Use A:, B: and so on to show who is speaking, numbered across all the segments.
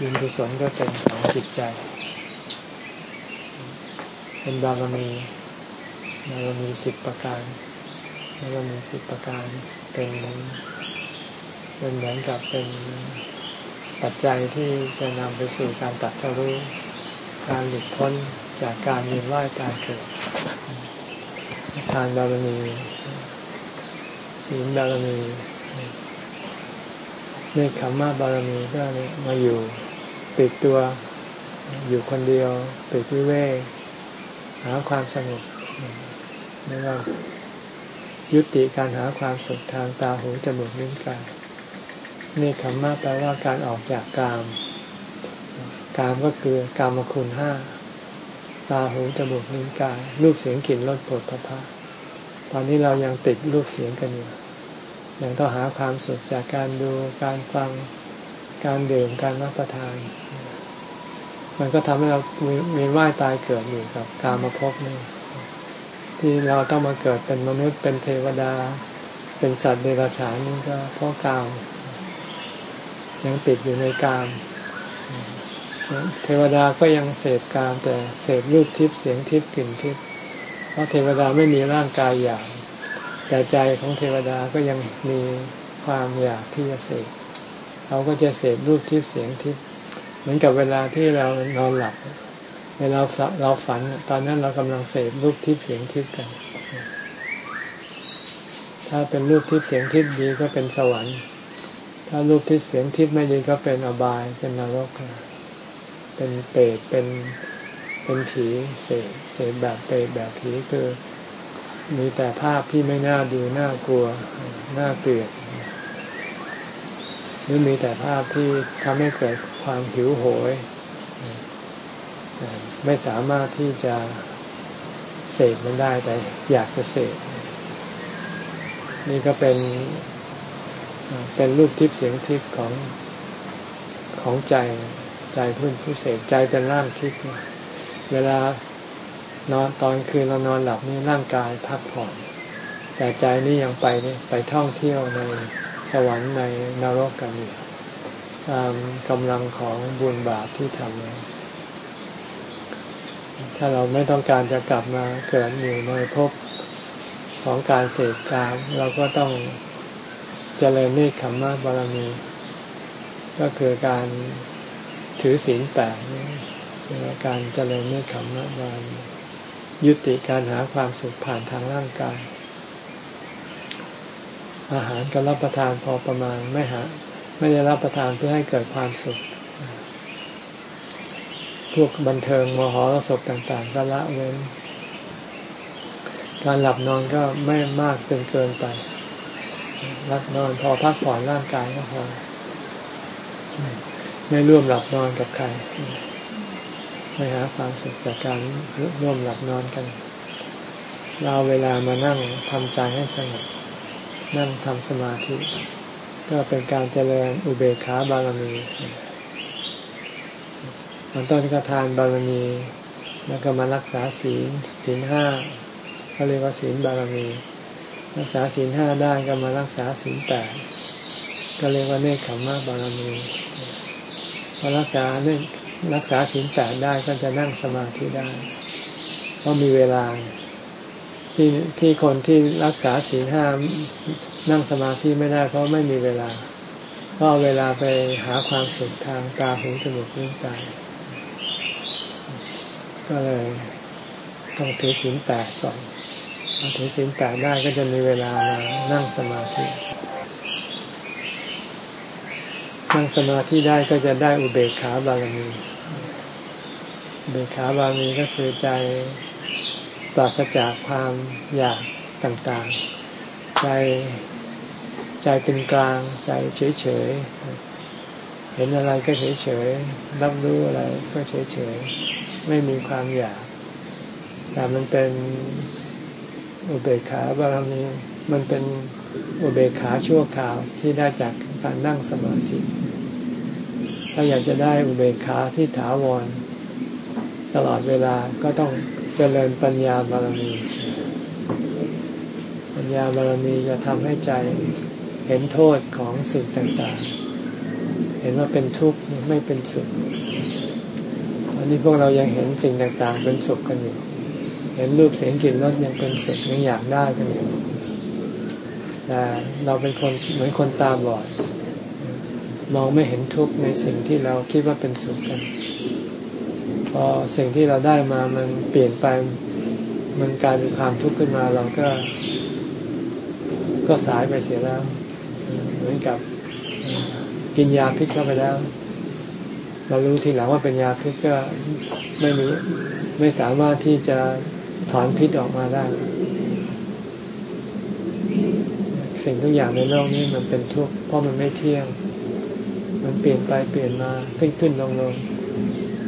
A: บุญกุศลก็เป็นของจิตใจ เป็นบารมีบารมีสิบประการบารมีสิบประการเป็นเป็นเหมือนกับเป็นปัจจัยที่จะนำไปสู่การตัดสรู้การหลุดพ้นจากการมีว่ายตายเกิดทานบารมีศีลบารมีเนคขมมาบารมีก็มาอยู่ ปิดตัวอยู่คนเดียวปิดวิเวกหาความสงบไม่ว่ายุติการหาความสุขทางตาหูจมูกนิ้วกายนี่คำมาแปลว่าการออกจากกาม กามก็คือกามคุณห้าตาหูจมูกนิ้วกายรูปเสียงกลิ่นรสผลพภะตอนนี้เรายังติดรูปเสียงกันอยู่ยังต้องหาความสุขจากการดูการฟัง การดื่มการรับประทาน มันก็ทำให้เรามีว่ายตายเกิดอยู่กับการมาพบนี่ที่เราต้องมาเกิดเป็นมนุษย์เป็นเทวดา เป็นสัตว์เดรัจฉานนี่ก็เพราะกามยังติดอยู่ในกามเทวดาก็ยังเสพกามแต่เสพรูปทิพย์เสียงทิพย์กลิ่นทิพย์เพราะเทวดาไม่มีร่างกายอยากแต่ใจของเทวดาก็ยังมีความอยากที่จะเสพ เขาก็จะเสพรูปทิพย์เสียงทิพย์เหมือนกับเวลาที่เรานอนหลับ เวลาเราฝัน ตอนนั้นเรากำลังเสพรูปทิพย์เสียงทิพย์กัน ถ้าเป็นรูปทิพย์เสียงทิพย์ดีก็เป็นสวรรค์ ถ้ารูปที่เสียงทิพย์ไม่ดีก็เป็นอบาย เป็นนรก เป็นเปรตเป็นเป็นผีเสพเสพแบบเปรตแบบผีคือมีแต่ภาพที่ไม่น่าดูน่ากลัว น่าเกลียด หรือมีแต่ภาพที่ทำให้เกิดความหิวโหย ไม่สามารถที่จะเสพมันได้แต่อยากจะเสพนี่ก็เป็นเป็นรูปทิพย์เสียงทิพย์ของของใจใจพื้นผู้เสพใจเป็นร่างทิพย์เวลานอนตอนคืนเรานอนหลับนี่ร่างกายพักผ่อน แต่ใจนี่ยังไปนี่ไปท่องเที่ยวใน สวรรค์ในนรกกันอยู่ตามกำลังของบุญบาปที่ทำไว้ถ้าเราไม่ต้องการจะกลับมาเกิดอยู่ในภพของการเสพกามเราก็ต้องเจริญเนคขมมะบารมี ก็คือการถือศีลแปดการเจริญเนคขมมะบารมียุติการหาความสุขผ่านทางร่างกาย อาหารก็รับประทานพอประมาณไม่หาไม่ได้รับประทานเพื่อให้เกิดความสุข พวกบันเทิงมหรสพต่างๆก็ละเว้น การหลับนอนก็ไม่มากจนเกินไปรับนอนพอพักผ่อนร่างกายก็พอไม่ร่วมหลับนอนกับใคร ไม่หาความสุขจากการร่วมหลับนอนกัน เราเวลามานั่งทำใจให้สงบ นั่งทำสมาธิ ก็เป็นการเจริญอุเบกขาบารมีมันต้นกระทานบารมี แล้วก็มารักษาศีลศีลห้าเขาเรียกว่าศีลบารมี รักษาศีลห้าได้ก็มารักษาศีลแปดก็เรียกว่าเนคขมมะบารมีพอรักษาเนรักษาศีลแปดได้ก็จะนั่งสมาธิได้เพราะมีเวลา ที่ที่คนที่รักษาศีลห้านั่งสมาธิไม่ได้เพราะไม่มีเวลา เพราะเวลาไปหาความสุขทางตาหูจมูกลิ้นกายก็เลยต้องถือศีลแปดก่อนพอถือศีลแปดได้ก็จะมีเวลามานั่งสมาธิ นั่งสมาธิได้ก็จะได้อุเบกขาบารมีอุเบกขาบารมีก็คือใจ ปราศจากความอยากต่างๆ ใจใจเป็นกลางใจเฉยๆ เห็นอะไรก็เฉยๆ รับรู้อะไรก็เฉยๆ ไม่มีความอยาก แต่มันเป็นอุเบกขาบารมีมันเป็นอุเบกขาชั่วคราวที่ได้จากการนั่งสมาธิ ถ้าอยากจะได้อุเบกขาที่ถาวร ตลอดเวลาก็ต้อง เจริญปัญญาบารมี ปัญญาบารมีจะทำให้ใจเห็นโทษของสิ่งต่างๆ เห็นว่าเป็นทุกข์ไม่เป็นสุขอันนี้พวกเรายังเห็นสิ่งต่างๆ เป็นสุขกันอยู่ เห็นรูปเสียงกลิ่นรสยังเป็นสุขยังอยากได้กันอยู่แต่เราเป็นคนเหมือนคนตาบอด มองไม่เห็นทุกข์ในสิ่งที่เราคิดว่าเป็นสุขกัน อสิ่งที่เราได้มามันเปลี่ยนไปมันกลายเป็นความทุกข์ขึ้นมาเราก็ ก็สายไปเสียแล้ว เหมือนกับกินยาพิษเข้าไปแล้ว เรารู้ทีหลังว่าเป็นยาพิษก็ไม่รู้ไม่สามารถที่จะถอนพิษออกมาได้ สิ่งทุกอย่างในโลกนี้มันเป็นทุกข์เพราะมันไม่เที่ยง มันเปลี่ยนไปเปลี่ยนมาขึ้นขึ้นลงลง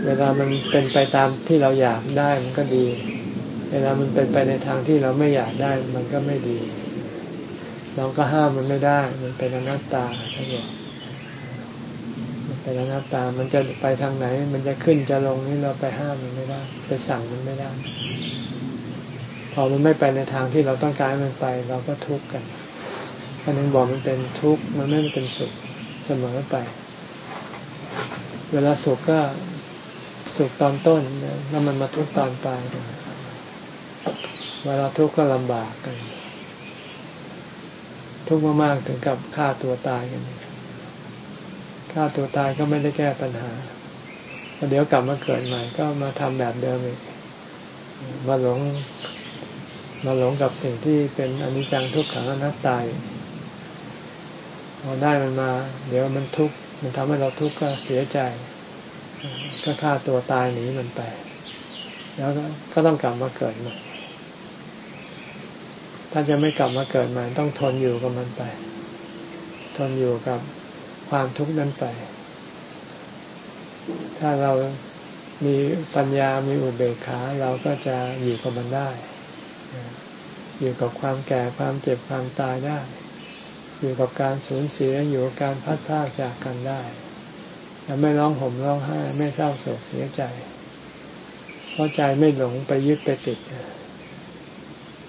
A: เวลามันเป็นไปตามที่เราอยากได้มันก็ดี เวลามันเป็นไปในทางที่เราไม่อยากได้มันก็ไม่ดี เราก็ห้ามมันไม่ได้ มันเป็นอนัตตาทั้งหมดเป็นอนัตตา มันจะไปทางไหน มันจะขึ้นจะลงนี่เราไปห้ามมันไม่ได้ ไปสั่งมันไม่ได้ พอมันไม่ไปในทางที่เราต้องการมันไป เราก็ทุกข์กันอันนึงบอกมันเป็นทุกข์มันไม่เป็นสุขเสมอไป เวลาสุขก็ สุขตอนต้นแล้วมันมาทุกข์ตอนปลายเวลาทุกข์ก็ลำบากกัน ทุกข์มากๆถึงกับฆ่าตัวตายกันฆ่าตัวตายก็ไม่ได้แก้ปัญหาเดี๋ยวกลับมาเกิดใหม่ ก็มาทำแบบเดิมอีกมาหลงมาหลงกับสิ่งที่เป็นอนิจจังทุกขังอนัตตาพอได้มันมา เดี๋ยวมันทุกข์มันทำให้เราทุกข์ก็เสียใจ ก็ฆ่าตัวตายหนีมันไป แล้วก็ต้องกลับมาเกิดใหม่ถ้าจะไม่กลับมาเกิดใหม่ต้องทนอยู่กับมันไป ทนอยู่กับความทุกข์นั้นไป ถ้าเรามีปัญญา มีอุเบกขา เราก็จะอยู่กับมันได้ อยู่กับความแก่ ความเจ็บ ความตายได้ อยู่กับการสูญเสีย อยู่กับการพัดพลากจากกันได้ แต่ไม่ร้องห่มร้องไห้ไม่เศร้าโศกเสียใจ เพราะใจไม่หลงไปยึดไปติด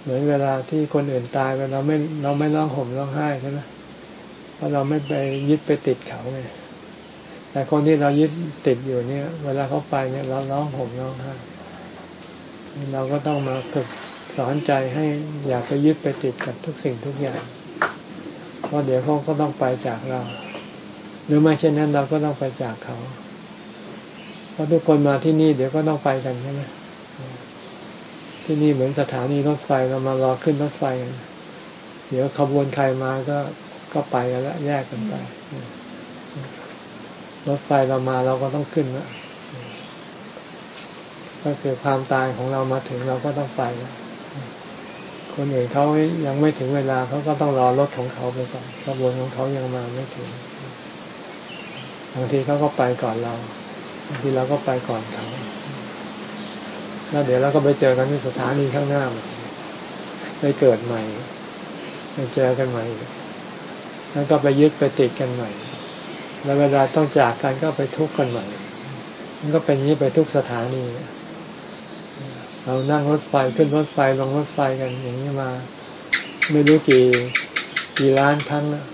A: เหมือนเวลาที่คนอื่นตายไปเราไม่เราไม่ร้องห่มร้องไห้ใช่ไหมเพราะเราไม่ไปยึดไปติดเขาไงแต่คนที่เรายึดติดอยู่เนี่ย เวลาเขาไปเนี่ยเราร้องห่มร้องไห้เราก็ต้องมาฝึกสอนใจให้อย่าไปยึดไปติดกับทุกสิ่งทุกอย่างเพราะเดี๋ยวเขาก็ต้องไปจากเรา หรือไม่เช่นนั้นเราก็ต้องไปจากเขา เพราะทุกคนมาที่นี่เดี๋ยวก็ต้องไปกันใช่ไหมที่นี่เหมือนสถานีรถไฟเรามารอขึ้นรถไฟกันเดี๋ยวขบวนใครมาก็ก็ไปกันแล้วแยกกันไป รถไฟเรามาเราก็ต้องขึ้นแล้วก็คือความตายของเรามาถึงเราก็ต้องไปแล้วคนอื่นเขายังไม่ถึงเวลาเขาก็ต้องรอรถของเขาไปก่อนขบวนของเขายังมาไม่ถึงางทีเขาก็ไปก่อนเราบางทีเราก็ไปก่อนเขาแล้วเดี๋ยวเราก็ไปเจอกันที่สถานีข้างหน้าไปเกิดใหม่ไปเจอกันใหม่แล้วก็ไปยึดไปติดกันใหม่ แล้วเวลาต้องจากกันก็ไปทุกข์กันใหม่ มันก็เป็นอย่างนี้ไปทุกสถานี เรานั่งรถไฟขึ้นรถไฟลงรถไฟกันอย่างนี้มา ไม่รู้กี่กี่ล้านครั้งแล้ว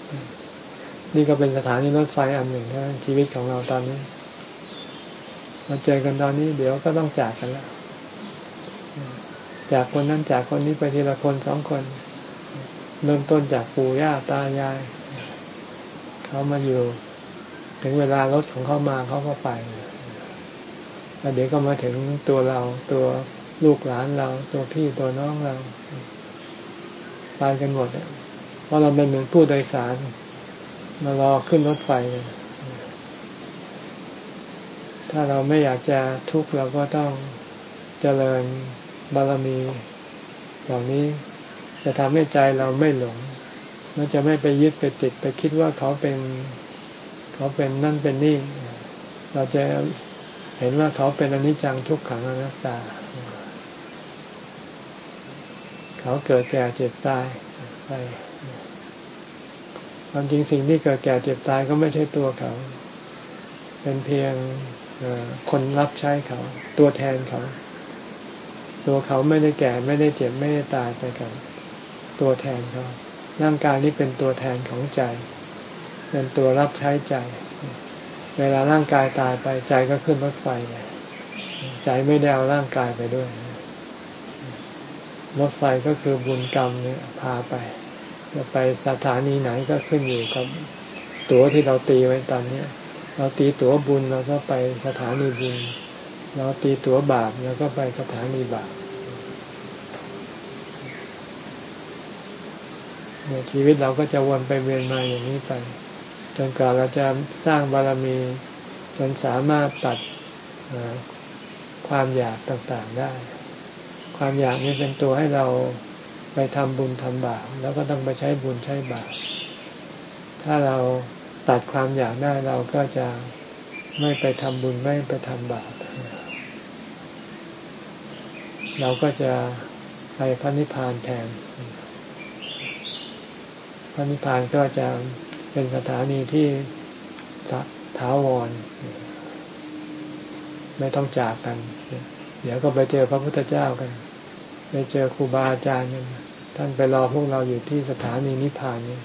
A: นี่ก็เป็นสถานีรถไฟอันหนึ่งนะชีวิตของเราตอนนี้มาเจอกันตอนนี้ เดี๋ยวก็ต้องจากกันแล้วจากคนนั้นจากคนนี้ไปทีละคนสองคน เริ่มต้นจากปู่ย่าตายาย เขามาอยู่ ถึงเวลารถของเขามาเขาก็ไปแล้วเดี๋ยวก็มาถึงตัวเราตัวลูกหลานเรา ตัวพี่ตัวน้องเราไปกันหมดเพราะเราเป็นเหมือนผู้โดยสาร มารอขึ้นรถไฟถ้าเราไม่อยากจะทุกข์เราก็ต้องเจริญบารมีเหล่านี้จะทำให้ใจเราไม่หลงมันจะไม่ไปยึดไปติดไปคิดว่าเขาเป็นเขาเป็นนั่นเป็นนี่ เราจะเห็นว่าเขาเป็นอนิจจังทุกขังอนัตตา เขาเกิดแก่เจ็บตายไป ความจริงสิ่งที่เกิดแก่เจ็บตายก็ไม่ใช่ตัวเขา เป็นเพียงคนรับใช้เขา ตัวแทนเขา ตัวเขาไม่ได้แก่ไม่ได้เจ็บไม่ได้ตายไปกับตัวแทนเขาร่างกายนี้เป็นตัวแทนของใจ เป็นตัวรับใช้ใจ เวลาร่างกายตายไปใจก็ขึ้นรถไฟใจไม่ได้เอาร่างกายไปด้วยรถไฟก็คือบุญกรรมเนี่ยพาไป จะไปสถานีไหนก็ขึ้นอยู่กับตั๋วที่เราตีไว้ตอนนี้เราตีตั๋วบุญเราก็ไปสถานีบุญ เราตีตั๋วบาปเราก็ไปสถานีบาปชีวิตเราก็จะวนไปเวียนมาอย่างนี้ไป จนกว่าเราจะสร้างบารมี จนสามารถตัดความอยากต่างๆได้ ความอยากนี้เป็นตัวให้เรา ไปทำบุญทำบาปแล้วก็ต้องไปใช้บุญใช้บาปถ้าเราตัดความอยากได้เราก็จะไม่ไปทำบุญไม่ไปทำบาปเราก็จะไปพระนิพพานแทน พระนิพพานก็จะเป็นสถานีที่ถาวร ไม่ต้องจากกัน เดี๋ยวก็ไปเจอพระพุทธเจ้ากัน ไปเจอครูบาอาจารย์กัน ท่านไปรอพวกเราอยู่ที่สถานีนิพพานนี้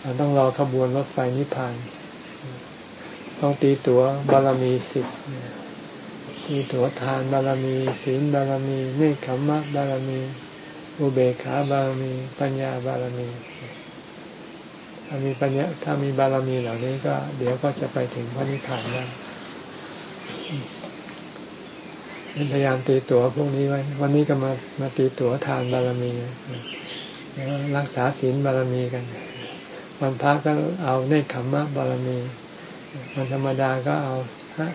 A: เราต้องรอขบวนรถไฟนิพพาน ต้องตีตั๋วบารมีสิบตีตั๋วทานบารมีศีลบารมีเนคขมมะบารมี อุเบกขาบารมี ปัญญาบารมี ถ้ามีปัญญาถ้ามีบารมีเหล่านี้ก็ เดี๋ยวก็จะไปถึงพระนิพพานได้ พยายามตีตั๋วพวกนี้ไว้ วันนี้ก็มามาตีตั๋วทานบารมีรักษาศีลบารมีกัน วันพระก็เอาเนคขมมะบารมี วันธรรมดาก็เอา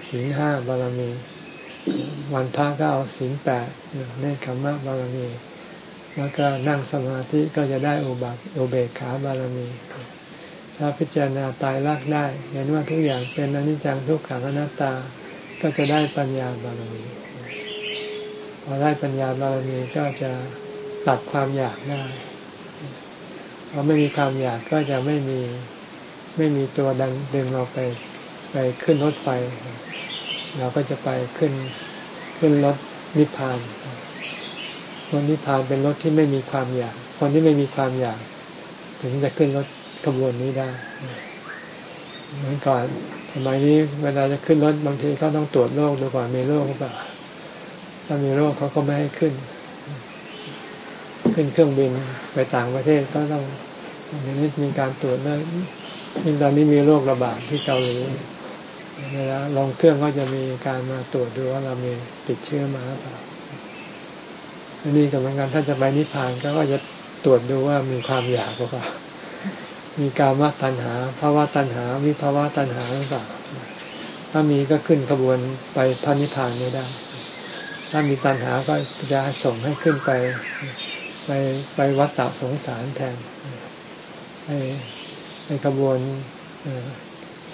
A: ศีลห้าบารมี วันพระก็เอาศีลแปดเนคขมมะบารมี แล้วก็นั่งสมาธิก็จะได้อุบัติอุเบกขาบารมีถ้าพิจารณาตายรักได้ เห็นว่าทุกอย่างเป็นอนิจจังทุกขังอนัตตา ก็จะได้ปัญญาบารมี พอได้ปัญญาบารมีก็จะตัดความอยากได้พอไม่มีความอยากก็จะไม่มีไม่มีตัวดันดึงเราไปไปขึ้นรถไฟ เราก็จะไปขึ้นขึ้นรถนิพพานรถนิพพานเป็นรถที่ไม่มีความอยาก คนที่ไม่มีความอยาก ถึงจะขึ้นรถขบวนนี้ได้ เหมือนก่อนสมัยนี้เวลาจะขึ้นรถบางทีก็ต้องตรวจโรคดูก่อนมีโรคหรือเปล่า ถ้ามีโรคเขาก็ไม่ให้ขึ้น ขึ้นเครื่องบินไปต่างประเทศก็ต้องอย่างนี้มีการตรวจแล้ยิ่งตอนนี้มีโรคระบาดที่เกาหลีเวลาลงเครื่องก็จะมีการมาตรวจดูว่าเรามีติดเชื้อมาหรือเปล่าอันนี้กับเหมือนกันถ้าจะไปนิพพานก็จะตรวจดูว่ามีความอยากหรือเปล่า มีการว่าตัณหาภาวะตัณหาวิภาวะตัณหาหรือเปล่า ถ้ามีก็ขึ้นขบวนไปพระนิพพานไม่ได้ ถ้ามีตัณหาก็จะส่งให้ขึ้นไป ไปไปวัฏฏะสงสารแทนไปไปกระบวน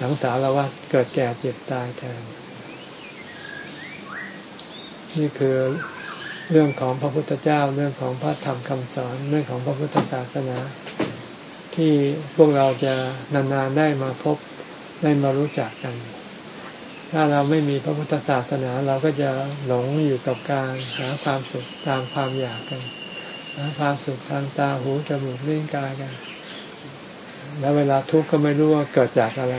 A: สังสารวัฏเกิดแก่เจ็บตายแทน นี่คือเรื่องของพระพุทธเจ้าเรื่องของพระธรรมคำสอนเรื่องของพระพุทธศาสนา ที่พวกเราจะนานๆได้มาพบได้มารู้จักกัน ถ้าเราไม่มีพระพุทธศาสนาเราก็จะหลงอยู่กับการหาความสุขตามความอยากกันหาความสุขทางตาหูจมูกลิ้นกายกัน แล้วเวลาทุกข์ก็ไม่รู้ว่าเกิดจากอะไร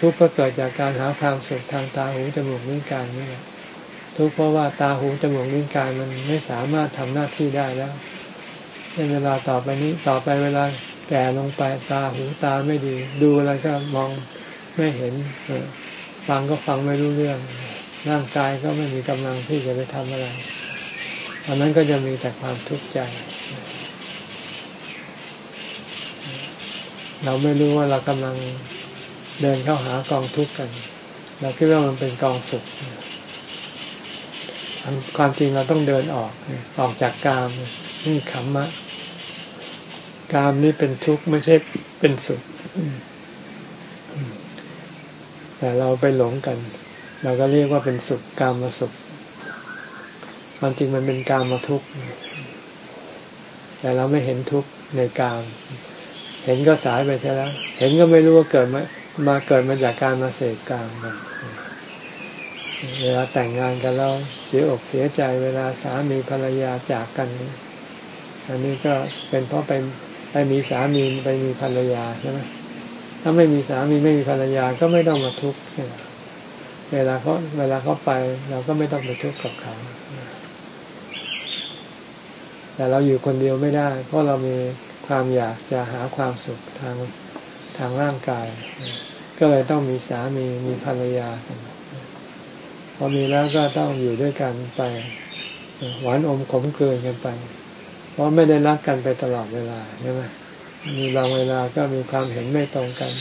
A: ทุกข์ก็เกิดจากการหาความสุขทางตาหูจมูกลิ้นกายนี่แหละทุกข์เพราะว่าตาหูจมูกลิ้นกายมันไม่สามารถทำหน้าที่ได้แล้วในเวลาต่อไปนี้ต่อไปเวลาแก่ลงไปตาหูตาไม่ดี ดูอะไรก็มองไม่เห็น ฟังก็ฟังไม่รู้เรื่อง ร่างกายก็ไม่มีกำลังที่จะไปทำอะไรตอนนั้นก็จะมีแต่ความทุกข์ใจ เราไม่รู้ว่าเรากำลังเดินเข้าหากองทุกข์กัน เราคิดว่ามันเป็นกองสุข ความจริงเราต้องเดินออก ออกจากกามนี่ขำมะ กามนี่เป็นทุกข์ไม่ใช่เป็นสุข แต่เราไปหลงกัน เราก็เรียกว่าเป็นสุขกามมาสุขความจริงมันเป็นการมาทุกข์แต่เราไม่เห็นทุกข์ในกาม เห็นก็สายไปใช่แล้ว เห็นก็ไม่รู้ว่าเกิดมามาเกิดมาจากการมาเสพกามกันเวลาแต่งงานกันแล้วเสียอกเสียใจ เวลาสามีภรรยาจากกัน อันนี้ก็เป็นเพราะไปไปมีสามีไปมีภรรยาใช่ไหม ถ้าไม่มีสามีไม่มีภรรยาก็ไม่ต้องมาทุกข์เวลาเขาเวลาเขาไป เราก็ไม่ต้องไปทุกข์กับเขาแต่เราอยู่คนเดียวไม่ได้ เพราะเรามีความอยากจะหาความสุขทางทางร่างกาย ก็เลยต้องมีสามีมีภรรยาพอมีแล้วก็ต้องอยู่ด้วยกันไปหวานอมขมเกลืนกันไป เพราะไม่ได้รักกันไปตลอดเวลาใช่ไหม มีบางเวลาก็มีความเห็นไม่ตรงกัน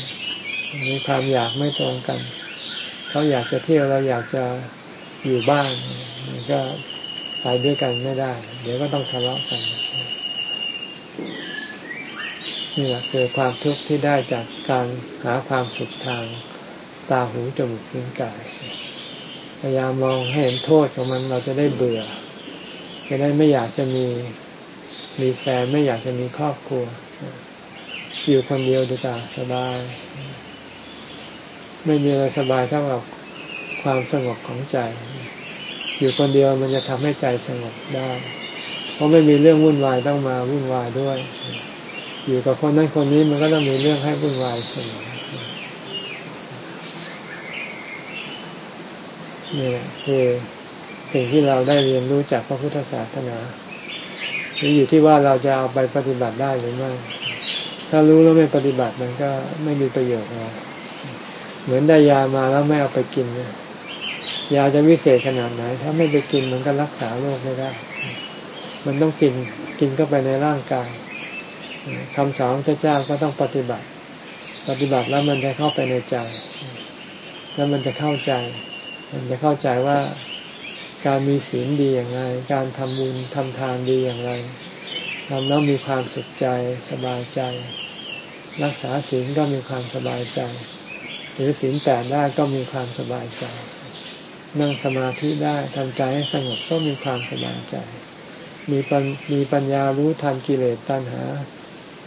A: มีความอยากไม่ตรงกัน เขาอยากจะเที่ยวเราอยากจะอยู่บ้านมันก็ไปด้วยกันไม่ได้ เดี๋ยวก็ต้องทะเลาะกันนี่แหละคือความทุกข์ที่ได้จากการหาความสุขทางตาหูจมูกลิ้นกายพยายามมองให้เห็นโทษของมันเราจะได้เบื่อจะได้ไม่อยากจะมีมีแฟนไม่อยากจะมีครอบครัว อยู่คนเดียวดีกว่าสบาย ไม่มีอะไรสบายเท่ากับความสงบของใจ อยู่คนเดียวมันจะทำให้ใจสงบได้ เพราะไม่มีเรื่องวุ่นวายต้องมาวุ่นวายด้วย อยู่กับคนนั้นคนนี้มันก็ต้องมีเรื่องให้วุ่นวายเสมอนี่แหละคือสิ่งที่เราได้เรียนรู้จากพระพุทธศาสนานี่อยู่ที่ว่าเราจะเอาไปปฏิบัติได้หรือไม่ ถ้ารู้แล้วไม่ปฏิบัติมันก็ไม่มีประโยชน์อะไรเหมือนได้ยามาแล้วไม่เอาไปกินเนี่ยยาจะวิเศษขนาดไหน ถ้าไม่ไปกินมันก็รักษาโรคไม่ได้ มันต้องกินกินเข้าไปในร่างกายคำสอนพระเจ้าก็ต้องปฏิบัติ ปฏิบัติแล้วมันจะเข้าไปในใจ แล้วมันจะเข้าใจ มันจะเข้าใจว่าการมีศีลดีอย่างไร การทำบุญทำทานดีอย่างไร ทำแล้วมีความสุขใจสบายใจ รักษาศีลก็มีความสบายใจหรือศีลแปดได้ก็มีความสบายใจ นั่งสมาธิได้ทำใจให้สงบก็มีความสบายใจ มีปัญมีปัญญารู้ทันกิเลสตัณหา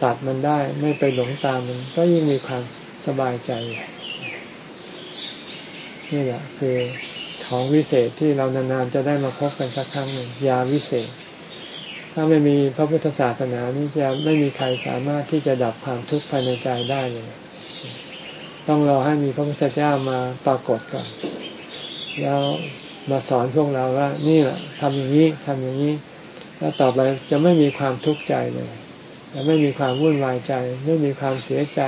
A: ตัดมันได้ไม่ไปหลงตามมันก็ยิ่งมีความสบายใจนี่แหละคือของวิเศษที่เรานานๆจะได้มาพบกันสักครั้งหนึ่งยาวิเศษ ถ้าไม่มีพระพุทธศาสนานี้จะไม่มีใครสามารถที่จะดับความทุกข์ภายในใจได้เลย ต้องรอให้มีพระพุทธเจ้ามาปรากฏก่อน แล้วมาสอนพวกเราว่านี่แหละทำอย่างนี้ทำอย่างนี้ แล้วต่อไปจะไม่มีความทุกข์ใจเลยจะไม่มีความวุ่นวายใจ ไม่มีความเสียใจ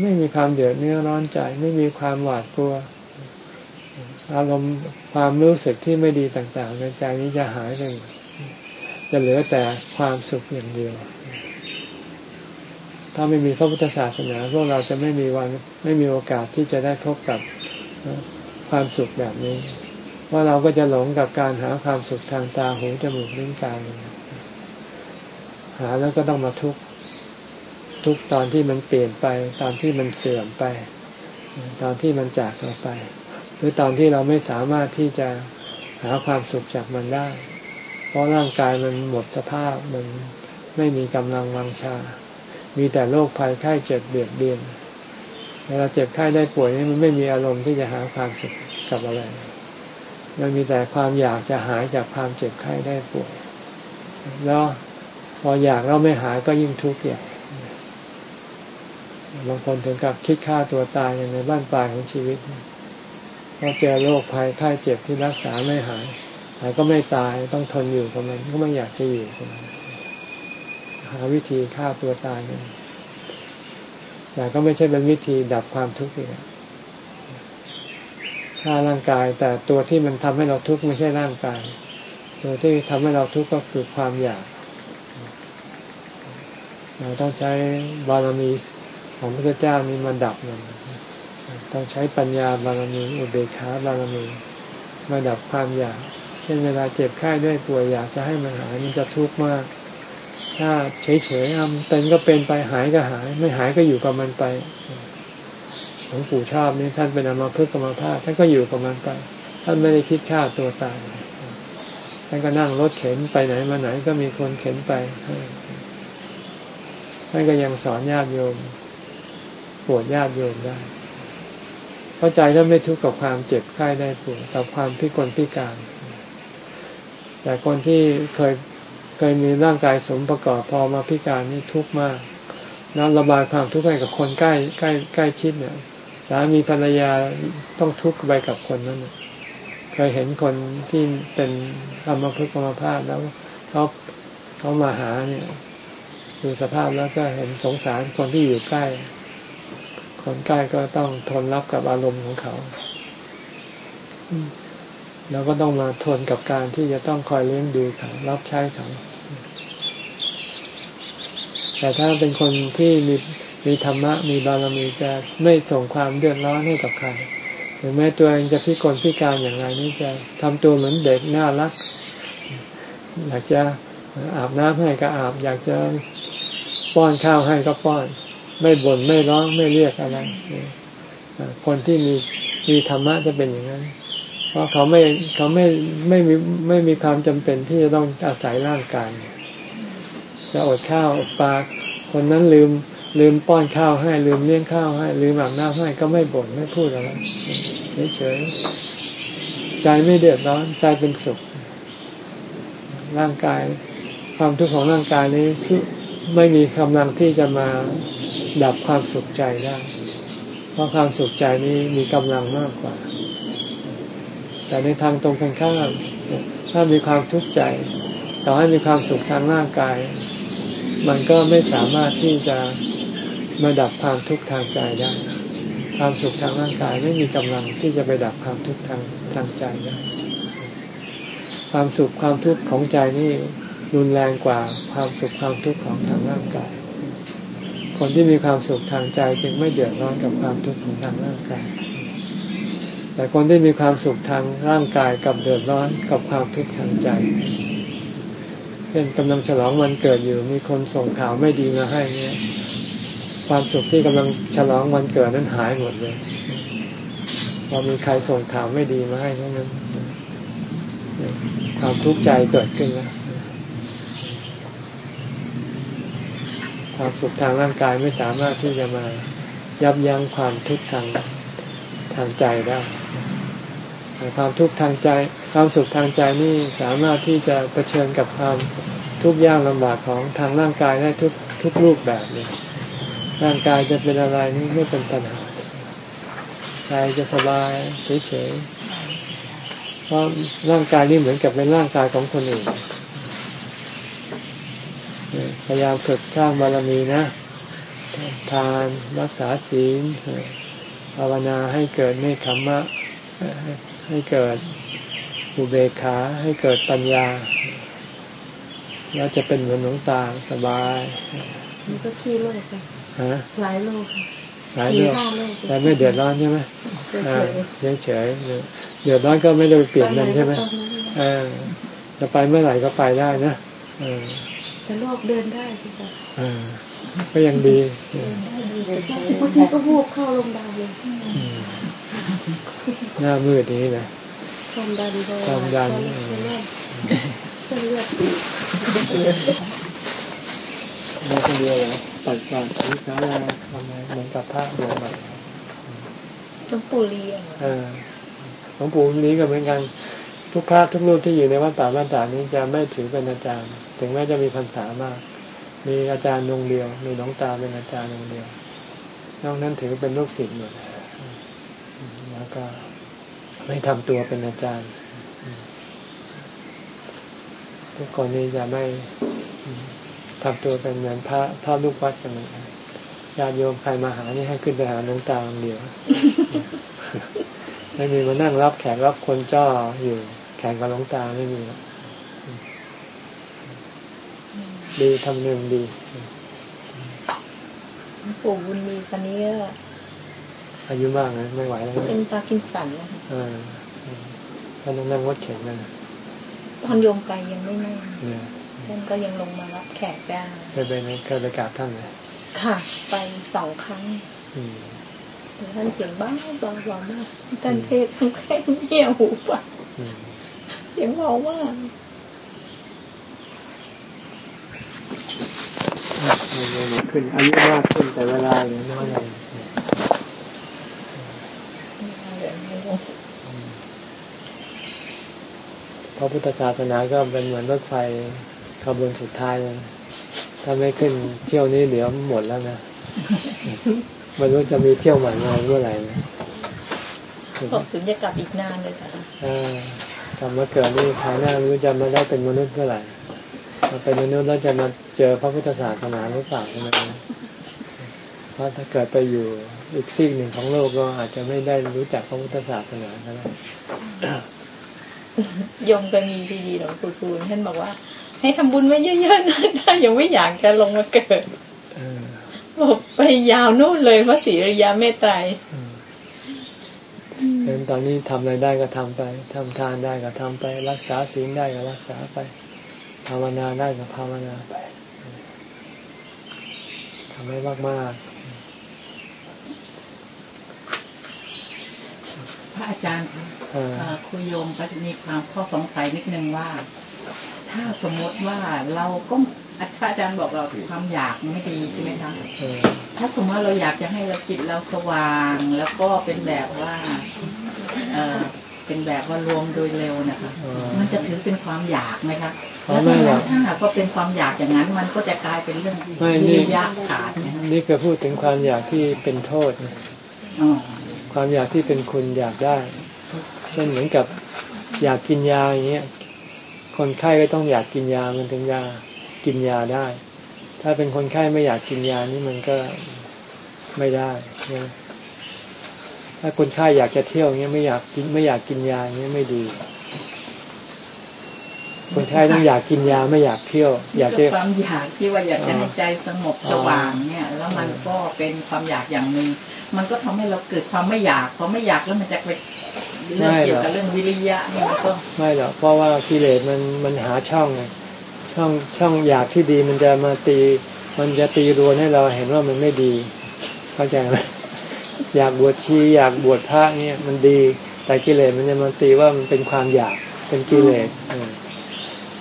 A: ไม่มีความเดือดเนื้อร้อนใจ ไม่มีความหวาดกลัว อารมณ์ความรู้สึกที่ไม่ดีต่างๆในใจนี้จะหายไป จะเหลือแต่ความสุขอย่างเดียว ถ้าไม่มีพระพุทธศาสนาพวกเราจะไม่มีวันไม่มีโอกาสที่จะได้พบกับความสุขแบบนี้ ว่าเราก็จะหลงกับการหาความสุขทางตาหูจมูกลิ้นกายหาแล้วก็ต้องมาทุกทุกตอนที่มันเปลี่ยนไป ตอนที่มันเสื่อมไป ตอนที่มันจากเราไป หรือตอนที่เราไม่สามารถที่จะหาความสุขจากมันได้ เพราะร่างกายมันหมดสภาพมันไม่มีกำลังวังชา มีแต่โรคภัยไข้เจ็บเบียดเบียนเวลาเจ็บไข้ได้ป่วยนี่มันไม่มีอารมณ์ที่จะหาความสุขกับอะไร มันมีแต่ความอยากจะหายจากความเจ็บไข้ได้ป่วย แล้วพออยากเราไม่หายก็ยิ่งทุกข์ใหญ่บางคนถึงกับคิดฆ่าตัวตายอย่างในบ้านปลายของชีวิตเพราะเจอโรคภัยไข้เจ็บที่รักษาไม่หาย แต่ก็ไม่ตายต้องทนอยู่กับมันก็ไม่อยากจะอยู่กับมันหาวิธีฆ่าตัวตายนี่แต่ก็ไม่ใช่เป็นวิธีดับความทุกข์อีกฆ่าร่างกาย แต่ตัวที่มันทำให้เราทุกข์ไม่ใช่ร่างกาย ตัวที่ทำให้เราทุกข์ก็คือความอยาก เราต้องใช้บารมีของพระเจ้านี้มาดับมันต้องใช้ปัญญาบารมีอุเบกขาบารมีมาดับความอยาก เช่นเวลาเจ็บไข้ด้วยป่วยอยากจะให้มันหายมันจะทุกข์มาก ถ้าเฉยๆทำเป็นก็เป็นไปหายก็หาย ไม่หายก็อยู่กับมันไปหลวงปู่ชอบนี่ท่านเป็นอมาพึกกรรมภาพท่านก็อยู่กับมันไป ท่านไม่ได้คิดฆ่าตัวตายท่านก็นั่งรถเข็นไปไหนมาไหนก็มีคนเข็นไปท่านก็ยังสอนญาติโยมปวดญาติโยมได้เข้าใจท่านไม่ทุกข์กับความเจ็บไข้ได้ป่วยกับความพิกลพิการ แต่คนที่เคยเคยมีร่างกายสมประกอบพอมาพิการนี่ทุกข์มากนั่นระบายความทุกข์ให้กับคนใกล้ใกล้ใกล้ชิดเนี่ยสามีภรรยาต้องทุกข์ไปกับคนนั้นเคยเห็นคนที่เป็นอัมพฤกษ์อัมพาตแล้วเขาเขามาหาเนี่ยดูสภาพแล้วก็เห็นสงสารคนที่อยู่ใกล้ คนใกล้ก็ต้องทนรับกับอารมณ์ของเขา แล้วก็ต้องมาทนกับการที่จะต้องคอยเลี้ยงดูเขารับใช้เขาแต่ถ้าเป็นคนที่มีมีธรรมะมีบารมีจะไม่ส่งความเดือดร้อนให้กับใครถึงแม้ตัวเองจะพิกลพิการอย่างไรนี่จะทำตัวเหมือนเด็กน่ารัก อยากจะอาบน้ำให้ก็อาบ อยากจะป้อนข้าวให้ก็ป้อน ไม่บ่นไม่ร้องไม่เรียกอะไรคนที่มีมีธรรมะจะเป็นอย่างนั้น เพราะเขาไม่เขาไม่ไม่มีไม่มีความจำเป็นที่จะต้องอาศัยร่างกายจะอดข้าวอดปลาคนนั้นลืมลืมป้อนข้าวให้ลืมเลี้ยงข้าวให้ ลืมอาบน้ำให้ก็ไม่บ่นไม่พูดอะไรเฉยๆใจไม่เดือดร้อนใจเป็นสุข ร่างกาย ความทุกข์ของร่างกายนี้ไม่มีกำลังที่จะมาดับความสุขใจได้ เพราะความสุขใจนี้มีกำลังมากกว่า แต่ในทางตรงกันข้ามถ้ามีความทุกข์ใจ ต่อให้มีความสุขทางร่างกาย มันก็ไม่สามารถที่จะมาดับความทุกข์ทางใจได้ ความสุขทางร่างกายไม่มีกำลังที่จะไปดับความทุกข์ทางทางใจได้ ความสุขความทุกข์ของใจนี่รุนแรงกว่าความสุขความทุกข์ของทางร่างกาย คนที่มีความสุขทางใจจึงไม่เดือดร้อนกับความทุกข์ของทางร่างกาย แต่คนที่มีความสุขทางร่างกายกับเดือดร้อนกับความทุกข์ทางใจเช่นกำลังฉลองวันเกิดอยู่ มีคนส่งข่าวไม่ดีมาให้เนี่ยความสุขที่กำลังฉลองวันเกิดนั้นหายหมดเลยพอมีใครส่งข่าวไม่ดีมาให้นั้นความทุกข์ใจเกิดขึ้นแล้วความสุขทางร่างกายไม่สามารถที่จะมายับยั้งความทุกข์ทาง ทางใจได้ความทุกข์ทางใจ ความสุขทางใจนี่สามารถที่จะะเผชิญกับความทุกข์ยากลำบากของทางร่างกายได้ทุกทุกรูปแบบเลยร่างกายจะเป็นอะไรนี่ไม่เป็นปัญหาใจจะสบายเฉยๆเพราะร่างกายนี่เหมือนกับเป็นร่างกายของคนอื่นพยายามฝึกสร้างบารมีนะ ทานรักษาศีล ภาวนาให้เกิดเมฆขมมะให้เกิดอุเบกขาให้เกิดปัญญา แล้วจะเป็นเหมือนหลวงตาสบาย
B: มันก็ขี้โลก
A: ฮะ
B: หลายโลก
A: หลายโลกแต่ไม่เดือดร้อนใช่ไหมเฉยเฉยเดือดร้อนก็ไม่ได้เปลี่ยนนั่นใช่ไหมจะไปเมื่อไหร่ก็ไปได้นะ
B: แต่โลกเดินได้ใช่ไหม
A: ก็ยังดี
B: บางทีก็วูบเข้าลงดาวเลย
A: หน้ามืดนี้นะ
B: ความดัน
A: ความดัน
B: เส้นเลือด
A: มาคนเดียวเหรอปัดปัดวิสาลาทำไมเหมือนกับพระดวงใหม่
B: หลวงปู่เลีย
A: หลวงปู่นี้ก็เหมือนกัน ทุกพระทุกรูปที่อยู่ในวัดป่าบ้านตานี้จะไม่ถือเป็นอาจารย์ ถึงแม้จะมีพรรษามาก มีอาจารย์องเดียว มีหลวงตาเป็นอาจารย์องเดียว นอกนั้นถือเป็นลูกศิษย์หมดแล้วก็ไม่ทำตัวเป็นอาจารย์ ทุกคนนี้จะไม่ทำตัวเป็นเหมือนพระพระลูกวัดกันญาติโยมใครมาหานี่ให้ขึ้นไปหาหลวงตาเดียวไม่มีมานั่งรับแขกรับคนจ้ออยู่แข่งกับหลวงตาไม่มี ดีทำหนึ่งดี
B: ปู่บุญมีตอนนี้
A: อายุมากนะไม่ไหวแล้ว
B: เป็นปากินสันแล้ว
A: ท่านต้องนั่งรถเข็นนั่น
B: ตอนโยมไปยังไม่นั่งท่านก็ยังลงมารับแขกได้
A: เคยไปไหมเคยไปกราบท่านไหม
B: ค่ะ ไปสองครั้งแต่ท่านเสียงบ้าเบาเบามากท่านเทศทั้งแค่เหี่ยวหูฟังเสียงเบามาก
A: ขึ้นอายุมากขึ้นแต่เวลาอย่างน้อยอย่างพระพุทธศาสนาก็เป็นเหมือนรถไฟขบวนสุดท้ายเลยถ้าไม่ขึ้นเที่ยวนี้เดี๋ยวหมดแล้วนะไม่รู้จะมีเที่ยวใหม่มาเมื่อไหร่นะ
B: ผมถึงจะกลับอีกนานเลยค่ะ
A: กลับมาเกิดนี่คราวหน้าไม่รู้จะมาได้เป็นมนุษย์เมื่อไหร่ มาเป็นมนุษย์แล้วจะมาเจอพระพุทธศาสนาหรือเปล่าใช่ไหมเพราะถ้าเกิดไปอยู่อีกซีกหนึ่งของโลกก็อาจจะไม่ได้รู้จักพระพุทธศาสนาก็ได้
B: ยมก็มีทีดีหลวงปู่คูณท่านบอกว่า ให้ทำบุญไว้เยอะๆนะถ้ายังไม่อยากจะลงมาเกิดบอกไปยาวนู่นเลยพระศรีริยาเมตไตร
A: เห็นตอนนี้ทำอะไรได้ก็ทำไปทำทานได้ก็ทำไป รักษาศีลได้ก็รักษาไป ภาวนาได้ก็ภาวนาไปทำให้มากๆ
C: พระอาจารย์คะคุยโยมก็จะมีความข้อสงสัยนิดนึงว่า ถ้าสมมติว่าเราก็อาจารย์บอกเราความอยากไม่ดีใช่ไหมคะถ้าสมมติว่าเราอยากจะให้เราจิตเราสว่าง แล้วก็เป็นแบบว่า เออเป็นแบบว่ารวมโดยเร็วนะคะมันจะถือเป็นความอยากไหมคะแล้วถ้าหากว่าเป็นความอยากอย่างนั้น มันก็จะกลายเป็นเรื่องวิริยะขาด
A: นี่ก็พูดถึงความอยากที่เป็นโทษความอยากที่เป็นคุณอยากได้เช่นเหมือนกับอยากกินยาอย่างเงี้ยคนไข้ก็ต้องอยากกินยามันถึงยากินยาได้ ถ้าเป็นคนไข้ไม่อยากกินยานี่มันก็ไม่ได้นะ ถ้าคนไข้อยากจะเที่ยวเงี้ยไม่อยากกินไม่อยากกินยาเงี้ยไม่ดี คนไข้ต้องอยากกินยาไม่อยากเที่ยว อยากจะ
C: ความอยากที่ว่าอยากจะให้ใจสงบสว่างเนี่ย แล้วมันก็เป็นความอยากอย่างหนึ่งมันก็ทำให้เราเกิดความไม่อยากพอไม่อยากแล้วมันจะไปเรื่องเกี่ยวกับเรื่องวิริยะนี่มันก็
A: ไม่หรอกเพราะว่ากิเลสมันมันหาช่องไงช่องช่องอยากที่ดีมันจะมาตี มันจะตีรวนให้เราเห็นว่ามันไม่ดีเข้าใจไหม อยากบวชชีอยากบวชพระเนี่ยมันดี แต่กิเลสมันจะมาตีว่ามันเป็นความอยากเป็นกิเลส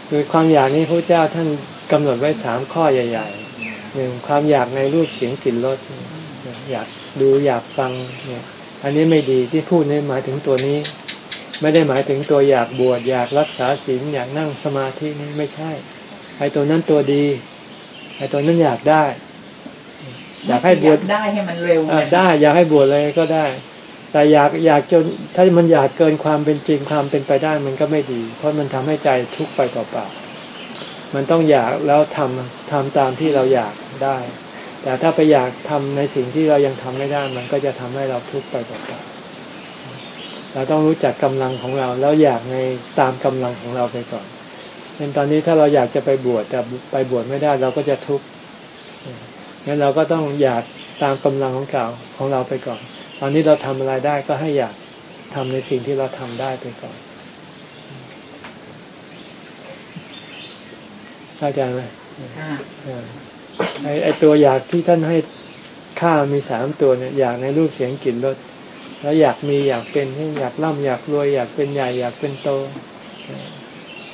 A: คือความอยากนี้พระเจ้าท่านกำหนดไว้สามข้อใหญ่ๆหนึ่งความอยากในรูปเสียงกลิ่นรสอยากดูอยากฟังเนี่ยอันนี้ไม่ดีที่พูดนี่หมายถึงตัวนี้ ไม่ได้หมายถึงตัวอยากบวชอยากรักษาศีลอยากนั่งสมาธินี่ไม่ใช่ไอ้ตัวนั้นตัวดีไอ้ตัวนั้นอยากได้ อยากให้บวช
C: ได้ให้มันเร็ว
A: ได้ อยากให้บวชเลยก็ได้ แต่อยากอยากจนถ้ามันอยากเกินความเป็นจริงความเป็นไปได้มันก็ไม่ดี เพราะมันทำให้ใจทุกข์ไปเปล่าๆมันต้องอยากแล้วทำทำตามที่เราอยากได้ แต่ถ้าไปอยากทำในสิ่งที่เรายังทำไม่ได้ มันก็จะทำให้เราทุกข์ไปเปล่าๆเราต้องรู้จักกำลังของเราแล้วอยากในตามกำลังของเราไปก่อนเช่นตอนนี้ถ้าเราอยากจะไปบวชแต่ไปบวชไม่ได้เราก็จะทุกข์ งั้นเราก็ต้องอยากตามกำลังของเก่าของเราไปก่อน ตอนนี้เราทำอะไรได้ก็ให้อยากทำในสิ่งที่เราทำได้ไปก่อนเข้าใจไหมไอไอตัวอยากที่ท่านให้ค่ามีสามตัวเนี่ยอยากในรูปเสียงกลิ่นรสแล้วอยากมีอยากเป็นอยากร่ำอยากรวยอยากเป็นใหญ่อยากเป็นโต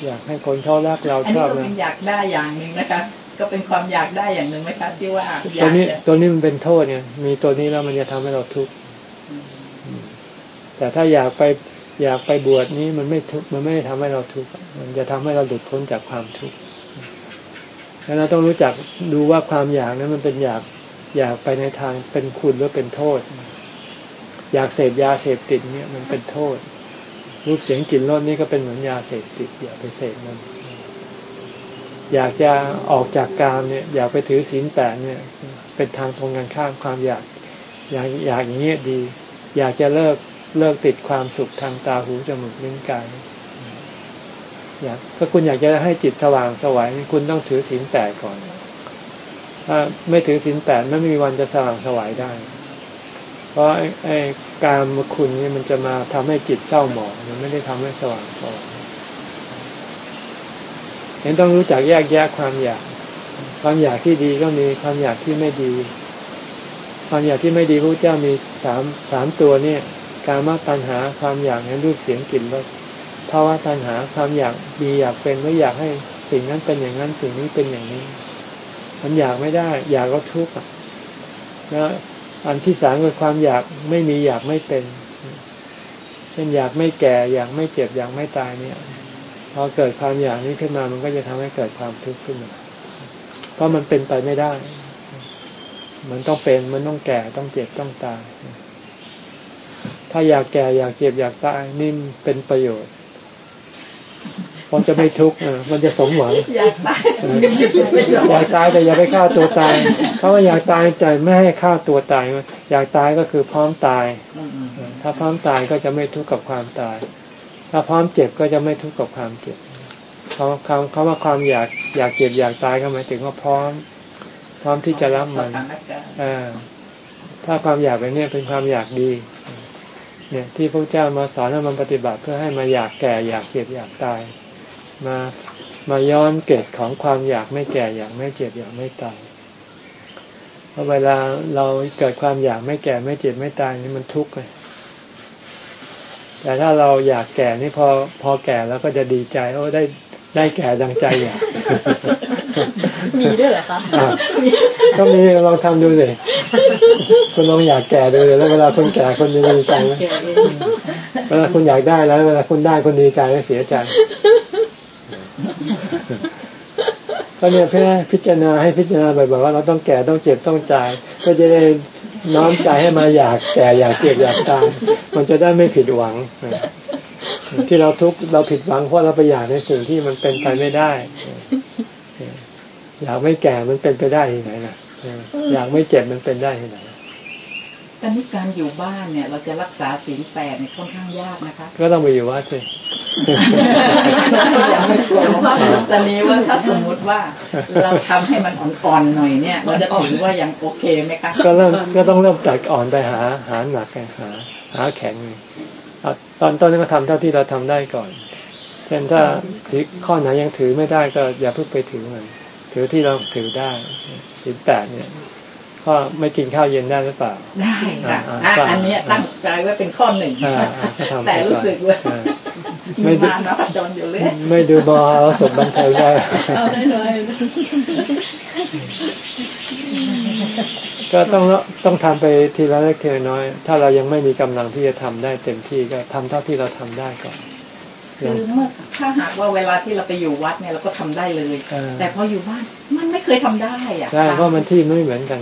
A: อยากให้คนเขารักเราชอบ
C: นะอันนี้ก็เป็นอยากได้อย่างหนึ่งนะคะ ก็เป็นความอยากได้อย่างหนึ่งไหมคะที่ว่า
A: ตัวนี้ตัวนี้มันเป็นโทษเนี่ย มีตัวนี้แล้วมันจะทำให้เราทุกข์แต่ถ้าอยากไปอยากไปบวชนี้มันไม่ทุกข์มันไม่ได้ทำให้เราทุกข์มันจะทำให้เราหลุดพ้นจากความทุกข์แล้วเราต้องรู้จักดูว่าความอยากนั้นมันเป็นอยากอยากไปในทางเป็นคุณหรือเป็นโทษ อยากเสพยาเสพติดเนี่ยมันเป็นโทษ รูปเสียงกลิ่นรสนี่ก็เป็นเหมือนยาเสพติดอย่าไปเสพมัน อยากจะออกจากกามเนี่ยอยากไปถือศีลแปดเนี่ยเป็นทางตรงกันข้ามความอยากอยากอยากอย่างนี้ดี อยากจะเลิกเลิกติดความสุขทางตาหูจมูกลิ้นกายอยากถ้าคุณอยากจะให้จิตสว่างสวัยคุณต้องถือศีลแปดก่อนถ้าไม่ถือศีลแปดไม่มีวันจะสว่างสวัยได้ เพราะไอ้การมคุณนี่มันจะมาทำให้จิตเศร้าหมองมันไม่ได้ทำให้สว่างสวย ห็นต้องรู้จักแยกแยะความอยาก ความอยากที่ดีก็มีความอยากที่ไม่ดี ความอยากที่ไม่ดีพระเจ้ามีสามสามตัวเนี่ยการมาตัณหาความอยากในรูปเสียงกลิ่นรสภาวะตัณหาความอยากมีอยากเป็นไม่อยากให้สิ่งนั้นเป็นอย่างนั้นสิ่งนี้เป็นอย่างนี้ มันอยากไม่ได้ อยากก็ทุกข์แล้วอันที่สามคือความอยากไม่มีอยากไม่เป็น เช่นอยากไม่แก่อยากไม่เจ็บอยากไม่ตายเนี่ย อเกิดความอยากนี้ขึ้นมา มันก็จะทำให้เกิดความทุกข์ขึ้นมา เพราะมันเป็นไปไม่ได้ มันต้องเป็น มันต้องแก่ ต้องเจ็บ ต้องตาย ถ้าอยากแก่อยากเจ็บอยากตายนี่เป็นประโยชน์มันจะไม่ทุกข์มันจะสมหวัง
C: อยากตาย
A: อยากตายแต่อย่าไปฆ่าตัวตายเขาว่าอยากตายใจไม่ให้ฆ่าตัวตาย อยากตายก็คือพร้อมตาย ถ้าพร้อมตายก็จะไม่ทุกข์กับความตาย ถ้าพร้อมเจ็บก็จะไม่ทุกข์กับความเจ็บเขาเขาเขาว่าความอยากอยากเจ็บอยากตายก็หมายถึงว่าพร้อม พร้อมที่จะรับมันอ่าถ้าความอยากแบบนี้เป็นความอยากดี เนี่ย ที่พระเจ้ามาสอนให้มันปฏิบัติเพื่อให้มาอยากแก่อยากเจ็บอยากตาย มามาย้อนเกิดของความอยากไม่แก่อยากไม่เจ็บอยากไม่ตายเพราะเวลาเราเกิดความอยากไม่แก่ไม่เจ็บไม่ตายนี่มันทุกข์เลย แต่ถ้าเราอยากแก่นี่พอพอแก่แล้วก็จะดีใจโอ้ได้ได้แก่ดังใจอยาก
B: มีด้วยเหรอคะ
A: ก็มีลองทำดูสิคุณลองอยากแก่ดูเลยแล้วเวลาคุณแก่คนจะดีใจไหมเวลาคุณอยากได้แล้วเวลาคุณได้คนดีใจไม่เสียใจก็เนี่ยเพื่อพิจารณาให้พิจารณาบ่อยๆว่าเราต้องแก่ต้องเจ็บต้องจ่ายก็จะได้ น้อมใจให้มาอยากแก่อยากเจ็บอยากตายมันจะได้ไม่ผิดหวัง ที่เราทุกเราผิดหวังเพราะเราไปอยากในสิ่งที่มันเป็นไปไม่ได้ อยากไม่แก่มันเป็นไปได้ที่ไหนนะอยากไม่เจ็บมันเป็นได้ที่ไหน
C: ตอนนี้การอยู่บ้านเนี่ย เราจะรักษาศีลแปดเนี่ยค่อนข้างยากนะคะ
A: ก็ต้องไปอยู่วัดสิ
C: ยังไม่กลัวตอนนี้ว่าถ้าสมมุติว่าเราทำให้มันอ่อนๆหน่อยเนี่ยเราจะถือว่ายังโอเคไหมคะ
A: ก็เริ่มก็ต้องเริ่มจากอ่อนไปหาหาหนักหาหาแข็งตอนต้นนี้ก็ทำเท่าที่เราทำได้ก่อนเช่นถ้าสีข้อไหนยังถือไม่ได้ก็อย่าเพิ่งไปถือมันถือที่เราถือได้สิบแปดเนี่ย ก็ไม่กินข้าวเย็นได้หรือเปล่า
C: ได้ค่ะอันนี้ตั้งใจว่าเป็นข้อหนึ่งแต่รู้สึกว่าไม่ดูมานะจนอยู่เลย
A: ไม่ดูบอลสดบันเทิงได้เอาได้เลยก็ต้องต้องทำไปทีละเล็กทีละน้อย ถ้าเรายังไม่มีกำลังที่จะทำได้เต็มที่ก็ทำเท่าที่เราทำได้ก่อน
C: คือเมื่อถ้าหากว่าเวลาที่เราไปอยู่วัดเนี่ยเราก็ทำได้เลย แต่พออยู่บ้านมันไม่เคยทำได้อะ
A: ใช่เพราะมันที่ไม่เหมือนกัน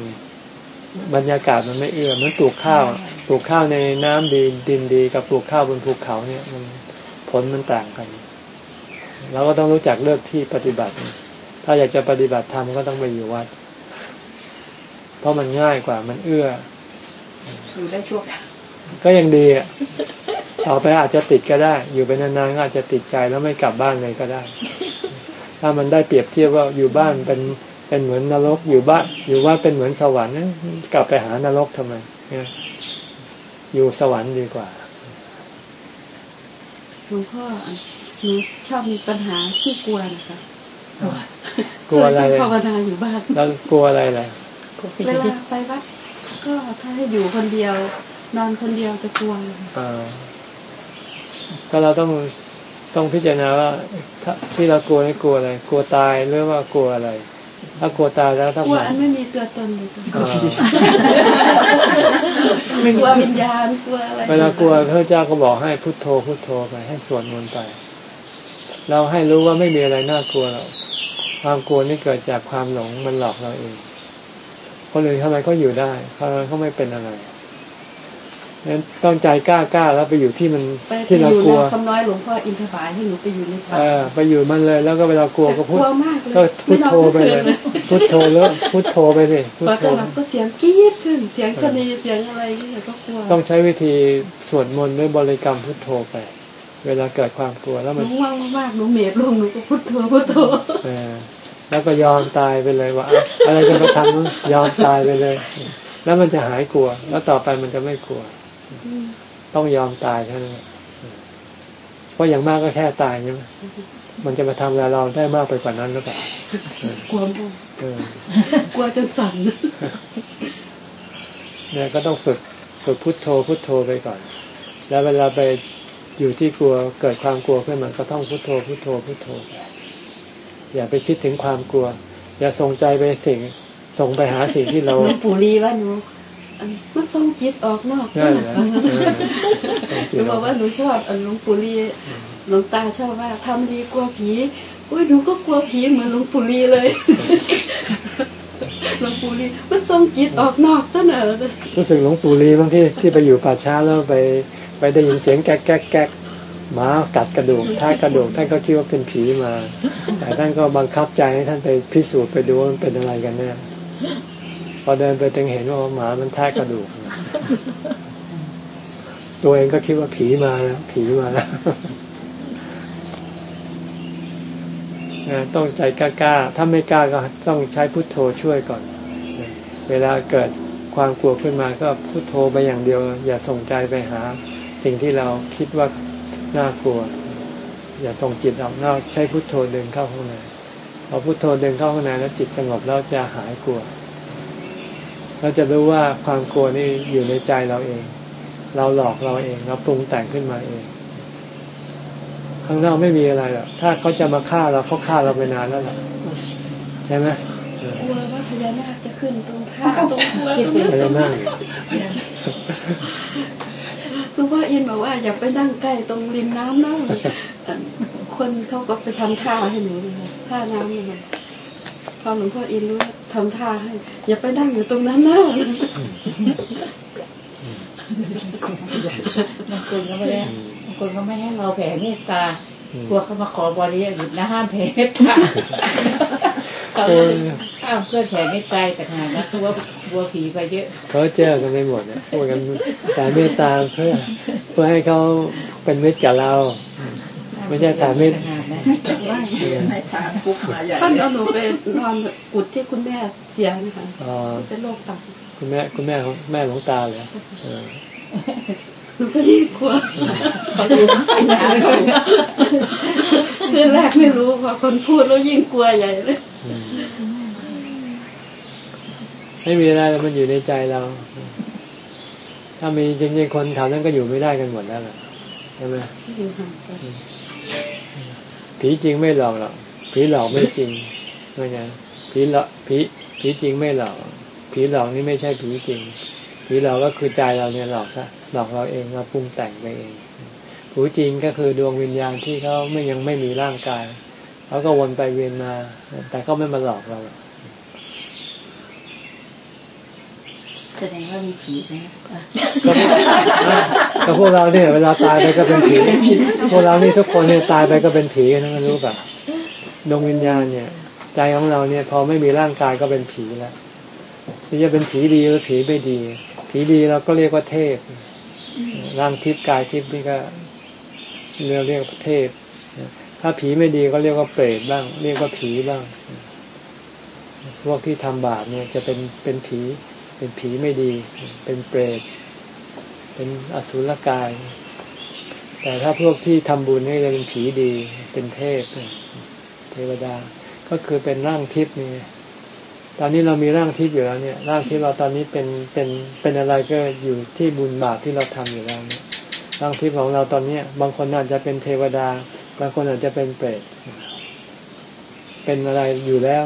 A: บรรยากาศมันไม่เอื้อมันปลูกข้าวปลูกข้าวในน้ำดีดินดีกับปลูกข้าวบนภูเขาเนี่ยมันผลมันต่างกันเราก็ต้องรู้จักเลือกที่ปฏิบัติ ถ้าอยากจะปฏิบัติธรรมก็ต้องไปอยู่วัด เพราะมันง่ายกว่ามันเอื้อ
C: อยู่ได้ช่วง
A: ก็ยังดีอะต่อไปอาจจะติดก็ได้ อยู่ไปนานๆก็อาจจะติดใจแล้วไม่กลับบ้านเลยก็ได้ ถ้ามันได้เปรียบเทียบว่าอยู่บ้านเป็น เป็นเหมือนนรกอยู่บ้านอยู่ว่าเป็นเหมือนสวรรค์กลับไปหานรกทำไมอยู่สวรรค์ดีกว่า
B: หลวงพ่อหนูชอบมีปัญหาที่กลัวนะคะ
A: กลัวอะไร
B: ภาวนาอยู่บ้าน
A: แล้วกลัวอะไรล่ะ
B: เวลาไปวัดก็ถ้าให้อยู่คนเดียวนอนคนเดียวจะกลัว
A: อ่าก็เราต้องต้องพิจารณาว่าที่เรากลัวนี่กลัวอะไร กลัวตายหรือว่ากลัวอะไร ถ้ากลัวตายแล้วถ้าก
B: ลัวอันไม่มีตัวตนเลยไม่กลัววิญญาณกลัวอะไรเว
A: ลากลัวพระเจ้าก็บอกให้พุทโธพุทโธไปให้สวดมนต์ไป เราให้รู้ว่าไม่มีอะไรน่ากลัวหรอกความกลัวนี่เกิดจากความหลงมันหลอกเราเองคนอื่นทำไมเขาอยู่ได้เขาเขาไม่เป็นอะไร นั้นต้องใจกล้ากล้าแล้วไปอยู่ที่มันที่เรากลัว
B: คำน้อยหลวงพ่ออินทบายให้หนูไปอยู่ในป่า
A: ไปอยู่มันเลย แล้วก็เวลากลัวก็พูดก็พุทโธไปเลยพุทโธแล้วพุทโธไปเลย
B: พุทโธก็เสียงกี๊ดขึ้นเสียงชนีเสียงอะไรนี่ก็กลัว
A: ต้องใช้วิธีสวดมนต์ด้วยบริกรรมพุทโธไป เวลาเกิดความกลัวแล้วมัน
B: ว่างมากหนูเมตลงหนูก็พุทโธพุทโธ
A: แล้วก็ยอมตายไปเลยว่า อะไรจะมาทำยอมตายไปเลย แล้วมันจะหายกลัว แล้วต่อไปมันจะไม่กลัว ต้องยอมตายเท่านั้นเพราะอย่างมากก็แค่ตายใช่ไหมมันจะมาทำอะไรเราได้มากไปกว่านั้นหรือเปล่า
B: กลัวกลัวจนสั่น
A: เนี่ยก็ต้องฝึกฝึกพุทโธพุทโธไปก่อน แล้วเวลาไปอยู่ที่กลัวเกิดความกลัวขึ้นมันก็ต้องพุทโธพุทโธพุทโธไปอย่าไปคิดถึงความกลัว อย่าส่งใจไปสิ่งส่งไปหาสิ่งที่เรา
B: ปู่รีว่าหนู มันส่งจิตออกนอกหนูบอกว่าหนูชอบหลวงปู่ลีหลวงตาชอบว่าทำดีกว่าผีอุ้ยหนูก็กลัวผีเหมือนหลวงปู่ลีเลยหลวงปู่ลีมันทรงจิตออกนอกตั้งแต่
A: รู้สึกหลวงปู่ลีบางที่ที่ไปอยู่ป่าช้าแล้วไป ไปได้ยินเสียงแก๊กแก๊กแก๊กหมากัดกระดูกท้ายกระดูกท่านก็คิดว่าเป็นผีมา แต่ท่านก็บังคับใจให้ท่านไปพิสูจน์ไปดูว่ามันเป็นอะไรกันแน่ พอเดินไปถึงเห็นว่าหมามันแท้ายกระดูก ตัวเองก็คิดว่าผีมาแล้วผีมาแล้วต้องใจกล้าๆถ้าไม่กล้าก็ต้องใช้พุทโธช่วยก่อน เวลาเกิดความกลัวขึ้นมาก็พุทโธไปอย่างเดียว อย่าส่งใจไปหา สิ่งที่เราคิดว่าน่ากลัว อย่าส่งจิตออกนอกใช้พุทโธเดินเข้าข้างในพอพุทโธเดินเข้าข้างในแล้วจิตสงบแล้วจะหายกลัว เราจะรู้ว่าความกลัวนี่อยู่ในใจเราเอง เราหลอกเราเองเราปรุงแต่งขึ้นมาเองข้างนอกไม่มีอะไรหรอกถ้าเขาจะมาฆ่าเราเขาฆ่าเราไปนานแล้วหรอใช่ไหม
B: กลัวว่าพญานาคจะขึ้นตรงท่าตรงหัวตรง
A: นี้พญานาค
B: หลวงพ่ออินบอกว่าอย่าไปนั่งใกล้ตรงริมน้ำนะคนเขาก็ไปทำท่าให้หนูเลยท่าน้ำเลยพอหลวงพ่ออินรู้ ทำท่าให้ อย่าไปนั่งอยู่ตรงนั้นนะ
C: บางคนก็ไม่ได้บางคนก็ไม่ให้เราแผ่เมตตากลัวเขามาขอบริหยุดนะห้ามแผ่เมตตาเขาห้ามเพื่อแผ่เมตตาแต่หานะคือว่าบัวผีไปเยอะ
A: เขาเจอกันไม่หมดนะพูดกันแต่เมตตาเพื่อเพื่อให้เขาเป็นมิตรกับเรา ไม่ใช่แต่ไม่
B: ท่านเอาหนูไปนอนกุดที่คุณแม่เสียนะคะเป็นโรคตับ
A: คุณแม่คุณแม่ของแม่หลวงตาเลย
B: หนูก็ยิ่งกลัวเขาดูข้างหน้าคือแรกไม่รู้พอคนพูดแล้วยิ่งกลัวใหญ่เลย
A: ไม่มีอะไรมันอยู่ในใจเรา ถ้ามีจริงๆคนแถวนั้นก็อยู่ไม่ได้กันหมดแล้วใช่ไหม ผีจริงไม่หลอกหรอกผีหลอกไม่จริงเพราะงั้นผีหลอกผีผีจริงไม่หลอกผีหลอกนี่ไม่ใช่ผีจริง ผีหลอกก็คือใจเราเนี่ยหลอกซะหลอกเราเองเราปรุงแต่งไปเองผูจริงก็คือดวงวิญญาณที่เขาไม่ยังไม่มีร่างกายเขาก็วนไปเวียนมา แต่เขาไม่มาหลอกเรา
C: แสดงว่ามีผีไหม
A: ก็พวกเราเนี่ยเวลาตายไปก็เป็นผีพวกเรานี่ทุกคนเนี่ยตายไปก็เป็นผีนะรู้ป่ะดวงวิญญาณเนี่ย ใจของเราเนี่ย พอไม่มีร่างกายก็เป็นผีแล้วที่จะเป็นผีดีหรือผีไม่ดี ผีดีเราก็เรียกว่าเทพร่างทิพย์กายทิพย์นี่ก็เรียกเรียกเทพถ้าผีไม่ดีก็เรียกว่าเปรตบ้าง เรียกว่าผีบ้างพวกที่ทำบาปเนี่ยจะเป็นเป็นผี เป็นผีไม่ดี เป็นเปรต เป็นอสุรกาย แต่ถ้าพวกที่ทำบุญนี่จะเป็นผีดี เป็นเทพ เทวดา ก็คือเป็นร่างทิพย์นี่ ตอนนี้เรามีร่างทิพย์อยู่แล้วเนี่ย ร่างทิพย์เราตอนนี้เป็นเป็นเป็นอะไรก็อยู่ที่บุญบาปที่เราทำอยู่แล้วเนี่ย ร่างทิพย์ของเราตอนเนี้ย บางคนอาจจะเป็นเทวดา บางคนอาจจะเป็นเปรต เป็นอะไรอยู่แล้ว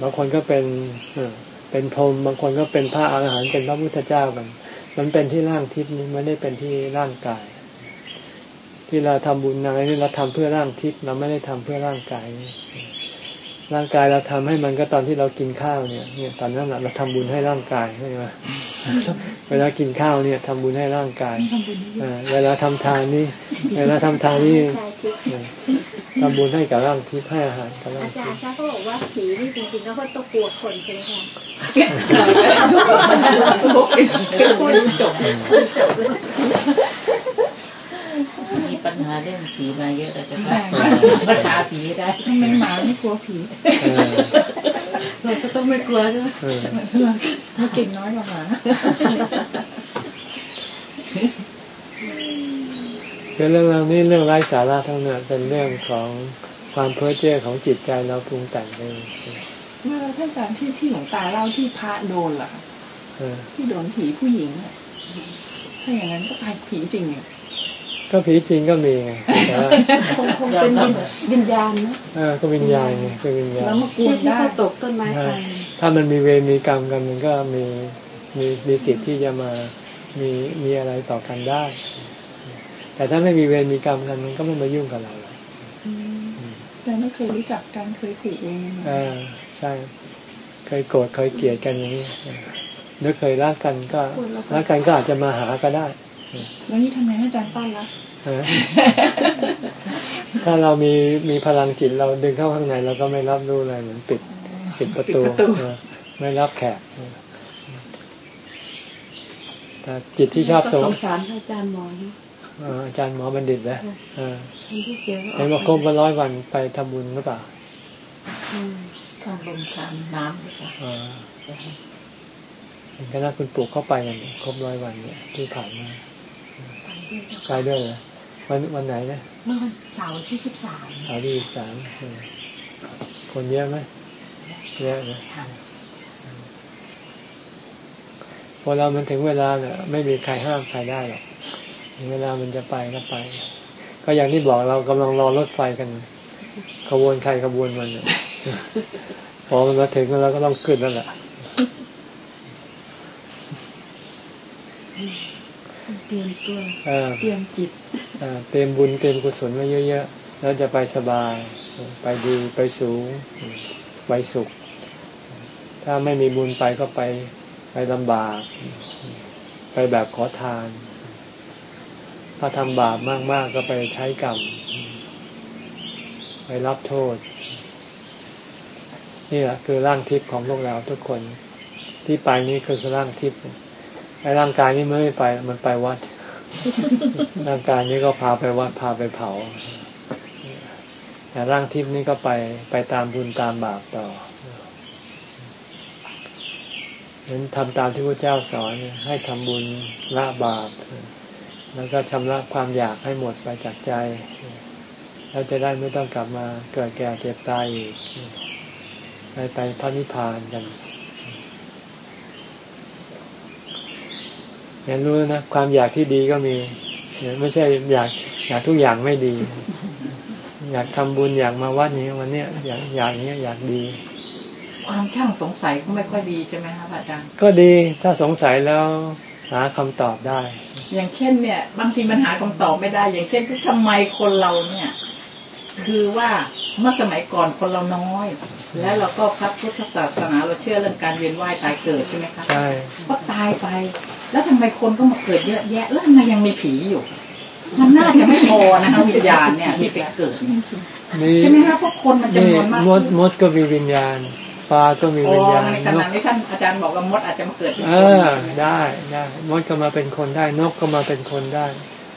A: บางคนก็เป็นเเป็นพรหมบางคนก็เป็นพระอาหารหันต์เป็นพระพุทธเจ้ากัน มันเป็นที่ร่างทิพย์นี้ไม่ได้เป็นที่ร่างกาย ที่เราทำบุญอะไรนี่เราทำเพื่อร่างทิพย์เราไม่ได้ทำเพื่อร่างกาย ร่างกายเราทำให้มันก็ตอนที่เรากินข้าวเนี่ยเนี่ยตอนนั้นเราทำบุญให้ร่างกายใช่ไหมเวลากินข้าวเนี่ยทำบุญให้ร่างกายเวลาทำทานนี่เวลาทำทานนี่ทำบุญให้กับร่างทิพย์ให้อาหารกับร่าง
B: ทิพย์อาจารย์เขาบอกว่าผีนี่จริงๆแล้วก็ต้องกลัวคนใช่ไหมคะจบ
C: มีปัญหาเรื่องผีมาเยอะแต่จะปัญหาผีได้ทำไมหมาไม่กลัวผี
B: เราก็ต้องไม่กลัวใช่ไหม
C: มันเก่งน้อยกว่าหมา
A: คือเรื่องราวนี้เรื่องไร้สาระทั้งนั้นเป็นเรื่องของความเพ้อเจ้อของจิตใจเราปรุงแต่งเอง
C: เมื่อท่านอาจารย์ที่ที่หลวงตาเล่าที่พระโดนล่ะที่โดนผีผู้หญิงถ้าอย่างนั้นก็ตายผีจริงเนี่ย
A: ก็ผีจริงก็มีไง
B: คงคงเป็นวิญญาณนะ
A: เออก็วิญญาณไงคือวิญญาณ
B: แล้วมากูนได้ตกต้นไม้ไป
A: ถ้ามันมีเวรมีกรรมกันมันก็มีมีมีสิทธิ์ที่จะมามีมีอะไรต่อกันได้ แต่ถ้าไม่มีเวรมีกรรมกันมันก็ไม่มายุ่งกับเรา
C: แต่ไม่เคยรู้จักกันเคยคุยเอง
A: อ่าใช่เคยโกรธเคยเกลียดกันอย่างนี้หรือเคยรักกันก็รักกันก็อาจจะมาหาก็ได้
C: แล้วนี่ทำไมอาจารย์ป้านละ
A: ถ้าเรามีมีพลังจิตเราดึงเข้าข้างในเราก็ไม่รับรู้อะไรเหมือนปิดปิดประตูไม่รับแขกแต่จิตที่ชอบ
B: สงสารอาจารย์หมอ
A: อาจารย์หมอบัณฑิตนะเห็นว่าครบมาร้อยวันไปทำบุญหรือเปล่า
C: ทำบุญทำน้ำหรือเปล่า
A: เห็นคณะคุณปู่เข้าไปกันครบร้อยวันเนี่ยที่ผ่านมา ไปด้วยเหรอวันวันไหนนะ
C: เมื่อวันเสาร์ที่สิบสาม
A: เสาร์ที่สิบสามคนเยอะไหมเยอะนะพอเรามันถึงเวลาเนี่ยไม่มีใครห้ามใครได้หรอกเวลามันจะไปก็ไป ก็อย่างที่บอกเรากำลังรอรถไฟกันขบวนใครขบวนมันเนี่ยพอมันมาถึงเราก็ต้องขึ้นแล้วแหละ
B: เตรียมตัวเตรียมจิต
A: เตรียมบุญเตรียมกุศลไว้เยอะๆแล้วจะไปสบาย ไปดีไปสูงไปสุข ถ้าไม่มีบุญไปก็ไปไปลำบาก ไปแบบขอทาน ถ้าทำบาปมากๆก็ไปใช้กรรม ไปรับโทษ นี่แหละคือร่างทิพย์ของพวกเราทุกคนที่ไปนี้คือร่างทิพย์ ไอ้ร่างกายนี้ไม่ไป มันไปวัด ร่างกายนี้ก็พาไปวัดพาไปเผา แต่ร่างทิพย์นี้ก็ไปไปตามบุญตามบาปต่อนั้นทำตามที่พระเจ้าสอนให้ทำบุญละบาป แล้วก็ชำระความอยากให้หมดไปจากใจ แล้วจะได้ไม่ต้องกลับมาเกิดแก่เจ็บตายอีกไปไปพระนิพพานกัน ห็นรู้นะความอยากที่ดีก็มีไม่ใช่อยากอยากทุกอย่างไม่ดี อยากทำบุญอยากมาวัดนี้วันเนี้ยอยากอยากนี้อยากดี
C: ความช่างสงสัยก็ไม่ค่อยดีใช่ไหมครับอาจารย์
A: ก็ดีถ้าสงสัยแล้วหาคำตอบได้
C: อย่างเช่นเนี่ย บางทีมันหาคำตอบไม่ได้ อย่างเช่นทำไมคนเราเนี่ย คือว่าเมื่อสมัยก่อนคนเราน้อย แล้วเราก็พระพุทธศาสนาเราเชื่อเรื่องการเวียนว่ายตายเกิดใช่ไหมคะใช่ก็ตายไป แล้วทำไมคนก็มาเกิดเยอะแยะ แล้วทำไมยังมีผีอยู่ มันน่าจะไม่พอนะคะวิญญาณเนี่ยที่ไปเกิดใช่ไหมคะเพราะคนมันจำนวนมาก
A: มดมดก็มีวิญญาณปลาก็มีวิญญาณ
C: ในขณะนี้ท่านอาจารย์บอกว่ามดอาจจะมาเกิด
A: เออได้ได้มดก็มาเป็นคนได้ นกก็มาเป็นคนได้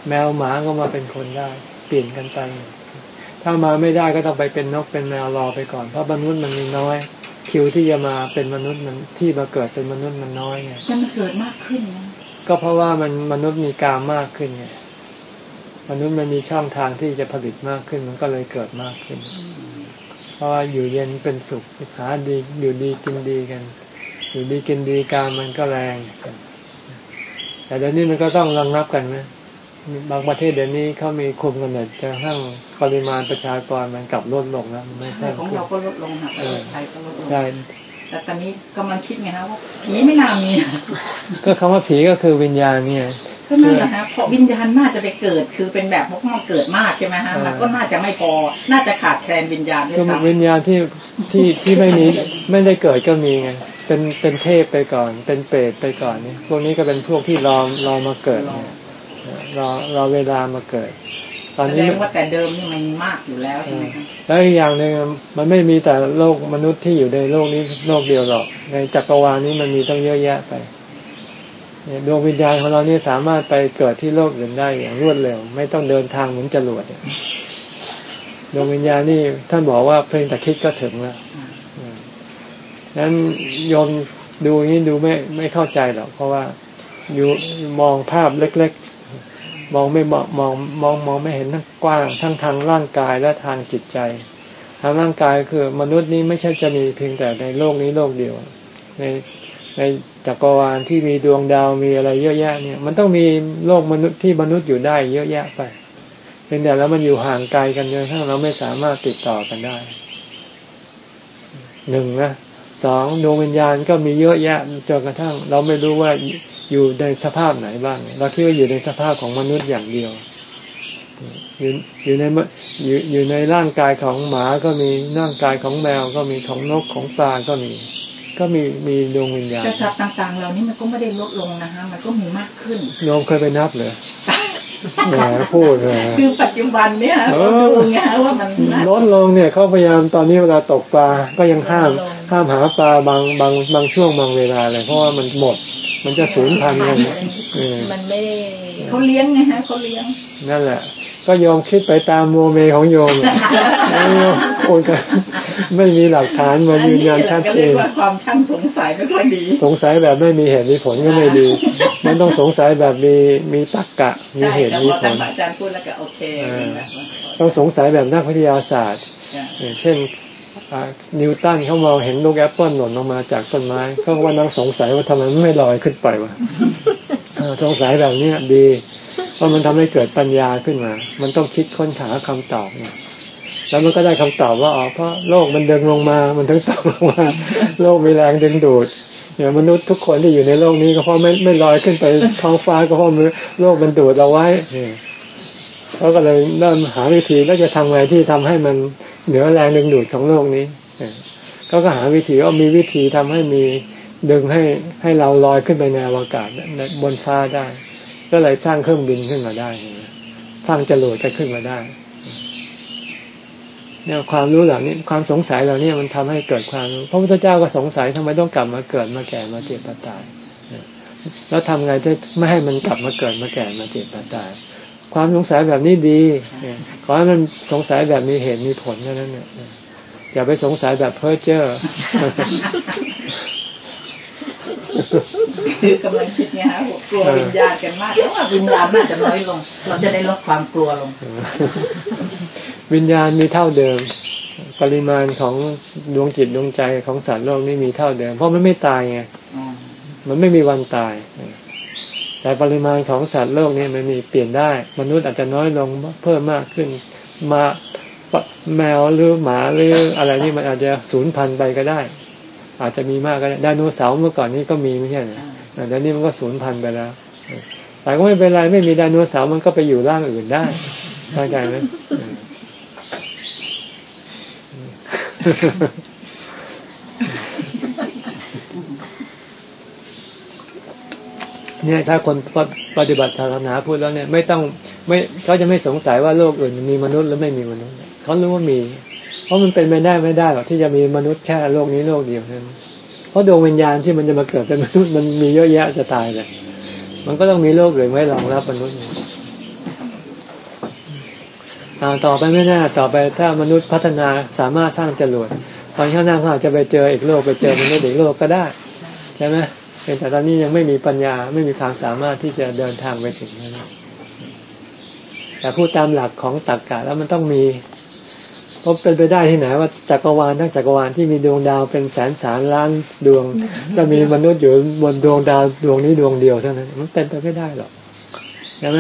A: แมวหมาก็มาเป็นคนได้ เปลี่ยนกันไป ถ้ามาไม่ได้ก็ต้องไปเป็นนกเป็นแมวรอไปก่อน เพราะมนุษย์มันมีน้อย คิวที่จะมาเป็นมนุษย์มันที่มาเกิดเป็นมนุษย์มันน้อยไง
C: จะมาเกิดมากขึ้นนะ
A: ก็เพราะว่ามันมนุษย์มีกามมากขึ้นไงมนุษย์มันมีช่องทางที่จะผลิตมากขึ้น มันก็เลยเกิดมากขึ้น เพราะว่าอยู่เย็นเป็นสุขหาดีอยู่ดีกินดีกัน อยู่ดีกินดีกามมันก็แรงแต่เดี๋ยวนี้มันก็ต้องระงับกันนะ บางประเทศเดี๋ยวนี้เขามีคุมกำเนิดจะทั้งปริมาณประชากรมันกลับลดลงแล้ว
C: ไม่ใช่ของเราก็ลดลงค่ะไทยก็ลดลงใช่แต่ตอนนี้กำลังคิดไงคะว่าผีไม่น่ามี
A: ก็คำว่าผีก็คือวิญญาณเนี่ย
C: ก็นั่นแหละฮะเพราะวิญญาณน่าจะไปเกิดคือเป็นแบบพวกมันเกิดมากใช่ไหมฮะแล้วก็น่าจะไม่พอ น่าจะขาดแคลนวิญญาณด้วยซ้ำ
A: วิญญาณที่ที่ที่ไม่มีไม่ได้เกิดก็มีไงเป็นเป็นเทพไปก่อน เป็นเปรตไปก่อนนี่พวกนี้ก็เป็นพวกที่รอรอมาเกิดเนี่ย รอรอเวลามาเกิด
C: ตอนนี้ว่าแต่เดิมนี่มันมากอยู่แล้วใช่ไหม
A: แล้วอีกอย่างหนึ่งมันไม่มีแต่โลกมนุษย์ที่อยู่ในโลกนี้โลกเดียวหรอก ในจักรวาลนี้มันมีต้องเยอะแยะไปดวงวิญญาณของเราเนี่ยสามารถไปเกิดที่โลกอื่นได้อย่างรวดเร็ว ไม่ต้องเดินทางเหมือนจรวดดวงวิญญาณนี่ท่านบอกว่าเพียงแต่คิดก็ถึงแล้วนั้นยมดูนี้ดูไม่ไม่เข้าใจหรอกเพราะว่าอยู่มองภาพเล็กๆ มองไม่มองมองมองมองไม่เห็นทั้งกว้าง ทั้งทางร่างกายและทางจิตใจ ทางร่างกายคือมนุษย์นี้ไม่ใช่จะมีเพียงแต่ในโลกนี้โลกเดียว ในในจักรวาลที่มีดวงดาวมีอะไรเยอะแยะเนี่ย มันต้องมีโลกมนุษย์ที่มนุษย์อยู่ได้เยอะแยะไปเพียงแต่แล้วมันอยู่ห่างไกลกันจนทั้งเราไม่สามารถติดต่อกันได้หนึ่งนะสองดวงวิญญาณก็มีเยอะแยะจนกระทั่ง เราไม่รู้ว่า อยู่ในสภาพไหนบ้าง เราคิดว่าอยู่ในสภาพของมนุษย์อย่างเดียวแอยู่อยู่ในอยู่อยู่ในร่างกายของหมาก็มีร่างกายของแมวก็มีของนกของปลาก็มี ก็มีมีดวงวิญญาณ
C: แต่สัตว์ต่างๆเหล่านี้มันก็ไม่ได้ลดลงนะฮะมันก็มีมากขึ้น
A: โยมเคยไปนับเลยแหมพูดเลย
C: คือปัจจุบันเนี่ยเราดูไงว่ามัน
A: ลดลงเนี่ยเขาพยายามตอนนี้เวลาตกปลาก็ยังห้ามห้ามหาปลาบางบางบางช่วงบางเวลาเลยเพราะว่ามันหมด มันจะสูญพันธุ์กัน
C: มันไม่เขาเลี้ยงไงฮะเขาเลี้ยง
A: นั่นแหละ ก็ยอมคิดไปตามโมเมของโยมโอนกันไม่มีหลักฐานมายืนยันชัดเจน
C: ความช่างสงสัยไม่ค่อยดี
A: สงสัยแบบไม่มีเหตุมีผลก็ไม่ดี มันต้องสงสัยแบบมีมีตรรกะ มีเหตุมีผล
C: อาจารย์พูดแล้วก็โอเค
A: ต้องสงสัยแบบนักวิทยาศาสตร์ เช่น นิวตันเขามองเห็นลูกแอปเปิลหล่นลงมาจากต้นไม้เขาว่านั่งสงสัยว่าทำไมไม่ลอยขึ้นไปวะสงสัยแบบนี้ดี เพราะมันทำให้เกิดปัญญาขึ้นมา มันต้องคิดค้นหาคำตอบเนี่ยแล้วมันก็ได้คำตอบว่าอ๋อเพราะโลกมันดึงลงมา มันถึงตกลงมาโลกมีแรงดึงดูดเนี่ยมนุษย์ทุกคนที่อยู่ในโลกนี้ก็เพราะไม่ไม่ลอยขึ้นไปท้องฟ้าก็เพราะโลกมันดูดเราไว้เนี่ยเขาก็เลยเริ่มหาวิธีแล้วจะทำไงที่ทำให้มัน เหนือแรงดึงดูดของโลกนี้เขาก็หาวิธีว่ามีวิธีทำให้มีดึงให้ให้เราลอยขึ้นไปในอวกาศบนฟ้าได้ ก็เลยสร้างเครื่องบินขึ้นมาได้สร้างจรวดก็ขึ้นมาได้เนี่ยความรู้เหล่านี้ความสงสัยเหล่านี้มันทำให้เกิดความรู้พระพุทธเจ้าก็สงสัยทำไมต้องกลับมาเกิดมาแก่มาเจ็บมาตาย แล้วทำไงจะไม่ให้มันกลับมาเกิดมาแก่มาเจ็บมาตาย ความสงสัยแบบนี้ดีขอให้มันสงสัยแบบมีเหตุมีผลเท่านั้นเนี่ยอย่าไปสงสัยแบบเพ้อเจ้อ
C: คือกำลังคิดไงฮะกลัววิญญาณกันมากแล้วว่าวิญญาณน่าจะน้อยลง เราจะได้ลดความกลัวลง
A: วิญญาณมีเท่าเดิม ปริมาณของดวงจิตดวงใจของสัตว์โลกนี่มีเท่าเดิม เพราะมันไม่ตายไงมันไม่มีวันตาย แต่ปริมาณของสัตว์โลกนี่มันมีเปลี่ยนได้ มนุษย์อาจจะน้อยลงเพิ่มมากขึ้นมาแมวหรือหมาหรืออะไรนี่มันอาจจะสูญพันธุ์ไปก็ได้ อาจจะมีมากก็ได้ไดโนเสาร์เมื่อก่อนนี้ก็มีไม่ใช่เหรอแต่นี้มันก็สูญพันธุ์ไปแล้ว แต่ก็ไม่เป็นไรไม่มีไดโนเสาร์มันก็ไปอยู่ร่างอื่นได้เข้าใจไหม เนี่ยถ้าคนปฏิบัติศาสนาพูดแล้วเนี่ย ไม่ต้องไม่เขาจะไม่สงสัยว่าโลกอื่นมีมนุษย์หรือไม่มีมนุษย์เขารู้ว่ามี เพราะมันเป็นไปได้ไม่ได้หรอกที่จะมีมนุษย์แค่โลกนี้โลกเดียวนั้นเพราะดวงวิญญาณที่มันจะมาเกิดเป็นมนุษย์มันมีเยอะแยะจะตายเลยมันก็ต้องมีโลกอื่นไว้รองรับมนุษย์ต่อไปไม่แน่ต่อไปถ้ามนุษย์พัฒนาสามารถสร้างจรวดตอนข้างหน้าเขาอาจจะไปเจออีกโลกไปเจอมนุษย์อีกโลกก็ได้ ใช่ไหม แต่ตอนนี้ยังไม่มีปัญญาไม่มีความสามารถที่จะเดินทางไปถึงนั้นแต่พูดตามหลักของตรรกะแล้วมันต้องมีเพราะเป็นไปได้ที่ไหนว่าจักรวาลทั้งจักรวาลที่มีดวงดาวเป็นแสนสารล้านดวง จะมีมนุษย์อยู่บนดวงดาวดวงนี้ดวงเดียวเท่านั้น มันเป็นไปไม่ได้หรอกใช่ไหม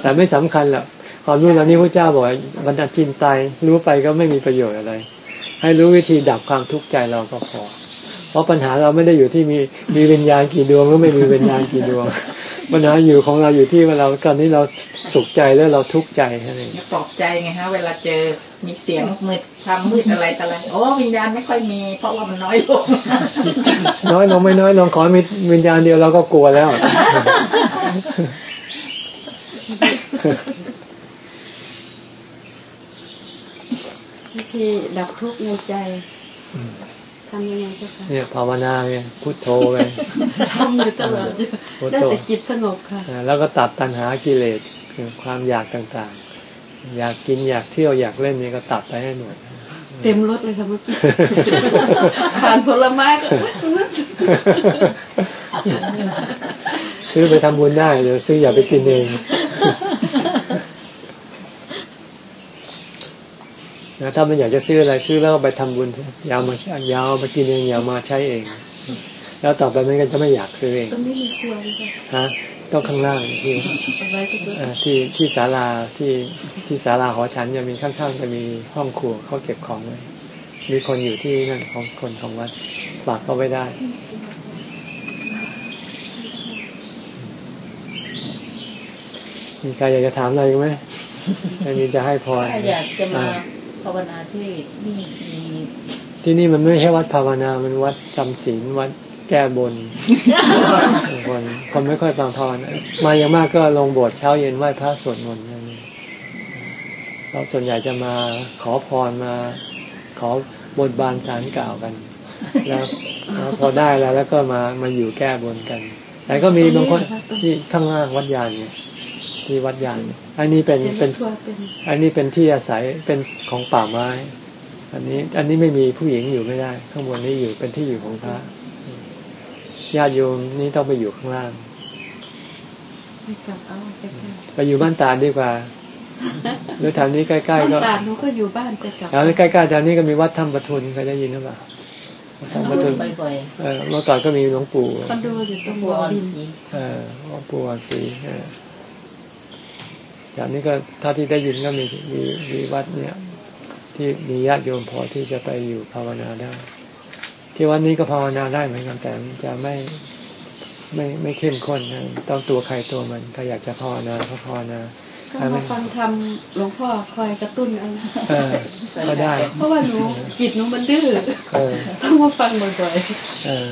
A: แต่ไม่สำคัญหรอกความรู้เหล่านี้พระเจ้าบอกบรรดาจินตายรู้ไปก็ไม่มีประโยชน์อะไร ให้รู้วิธีดับความทุกข์ใจเราก็พอ เพราะปัญหาเราไม่ได้อยู่ที่มีมีวิญญาณกี่ดวงหรือไม่มีวิญญาณกี่ดวงปัญหาอยู่ของเราอยู่ที่ว่าเราการนี้เราสุขใจแล้วเราทุกข์ใจแค่
C: นั้นปลอบใจไงฮะเวลาเจอมีเสียงมืดความมืดอะไรต่ออะไรโอ้วิญญาณไม่ค่อยมี เพราะว่ามันน้อยลง
A: น้อยลงไม่น้อยลงขอมีวิญญาณเดียวเราก็กลัวแล้ว
B: วิธีดับทุกข์ในใจทำยังไงเจ้าค่ะ
A: เนี่ยภาวนาไงพุทโธไป
B: ทำอยู่ตลอดได้แต่จิตสงบค่ะ
A: แล้วก็ตัดตัณหากิเลสคือความอยากต่างๆ อยากกินอยากเที่ยวอยากเล่นนี่ก็ตัดไปให้หมด
B: เต็มรถเลยค่ะเมื่อกี้ผ่านผลไม้ก็
A: ซื้อไปทำบุญได้เดี๋ยวซื้ออย่าไปกินเอง นะถ้ามันอยากจะซื้ออะไรซื้อแล้วไปทำบุญยาวมายาวมากินเองยาวมาใช้เอง แล้วต่อไปมันก็จะไม่อยากซื้อเอง
B: ตรงนี้มีครัว
A: ฮะต้องข้างล่างที่ที่ที่ศาลาที่ที่ศาลาหอฉันจะมีข้างๆจะมีห้องครัวเขาเก็บของไว้มีคนอยู่ที่นั่นของคนของวัดฝากเขาไว้ได้มีใครอยากจะถามอะไรไหมไม่มีจะให้พร
C: ถ้าอยากจะมา
A: อ่า
C: ภาวนาที่นี่มี
A: ที่นี่มันไม่ใช่วัดภาวนา มันวัดจำศีลวัดแก้บนคนคนไม่ค่อยฟังภาวนามาอย่างมากก็ลงบสถ์เช้าเย็นไหว้พระสวดมนต์นั่นเองเราส่วนใหญ่จะมาขอพรมา ขอบนบานสารกล่าวกัน แล้วแล้วพอได้แล้วแล้วก็มามาอยู่แก้บนกัน แต่ก็มีบางคนที่ข้างล่างวัดยานเนี่ย ที่วัดยานเนี่ยอันนี้เป็น
B: เป็
A: เป็นน
B: ทัวร์เป็น
A: อันนี้เป็นที่อาศัยเป็นของป่าไม้ อันนี้ อันนี้ไม่มีผู้หญิงอยู่ไม่ได้ ข้างบนนี้อยู่เป็นที่อยู่ของพระญาติโยมนี่ต้องไปอยู่ข้างล่าง
B: ไม่กลับเอาใกล้
A: ไปอยู่บ้านตาดดีกว่าหรือแถวนี้ใก
B: ๆ
A: ล้
B: บ้าน
A: ๆก็
B: ตาดหนูก็อยู่บ้านแต่กลับ
A: แถวนี้ใกล้ๆแถวนี้ก็มีวัดถ้ำปทุนเคยได้ยินหรือเปล่าวัดถ้ำปทุน
C: บ่อย
A: เออเมื่อก่อนก็มีหลวงปู่
B: คอนโดอยู่ตรง
C: ๆ
B: บั
C: บั
B: ว
C: ว
B: บิน
C: สี
A: เออหลวงปู่อาศีเออ แถวนี้ก็ถ้าที่ได้ยินก็มีมีมีวัดเนี่ย ที่มีญาติโยมพอที่จะไปอยู่ภาวนาได้ ที่วัดนี้ก็ภาวนาได้เหมือนกันแต่จะไม่ไม่ไม่เข้มข้นนะต้องตัวใครตัวมันถ้าอยากจะภาวนาก็ภาวนา
B: ก็มาฟังธรรมหลวงพ่อคอยกระตุ้นเอา
A: เออก็ได้
B: เพราะว่าหนูจิตหนูมันดื้อ
A: เออ
B: ต้องมาฟังบ่อย
A: เออ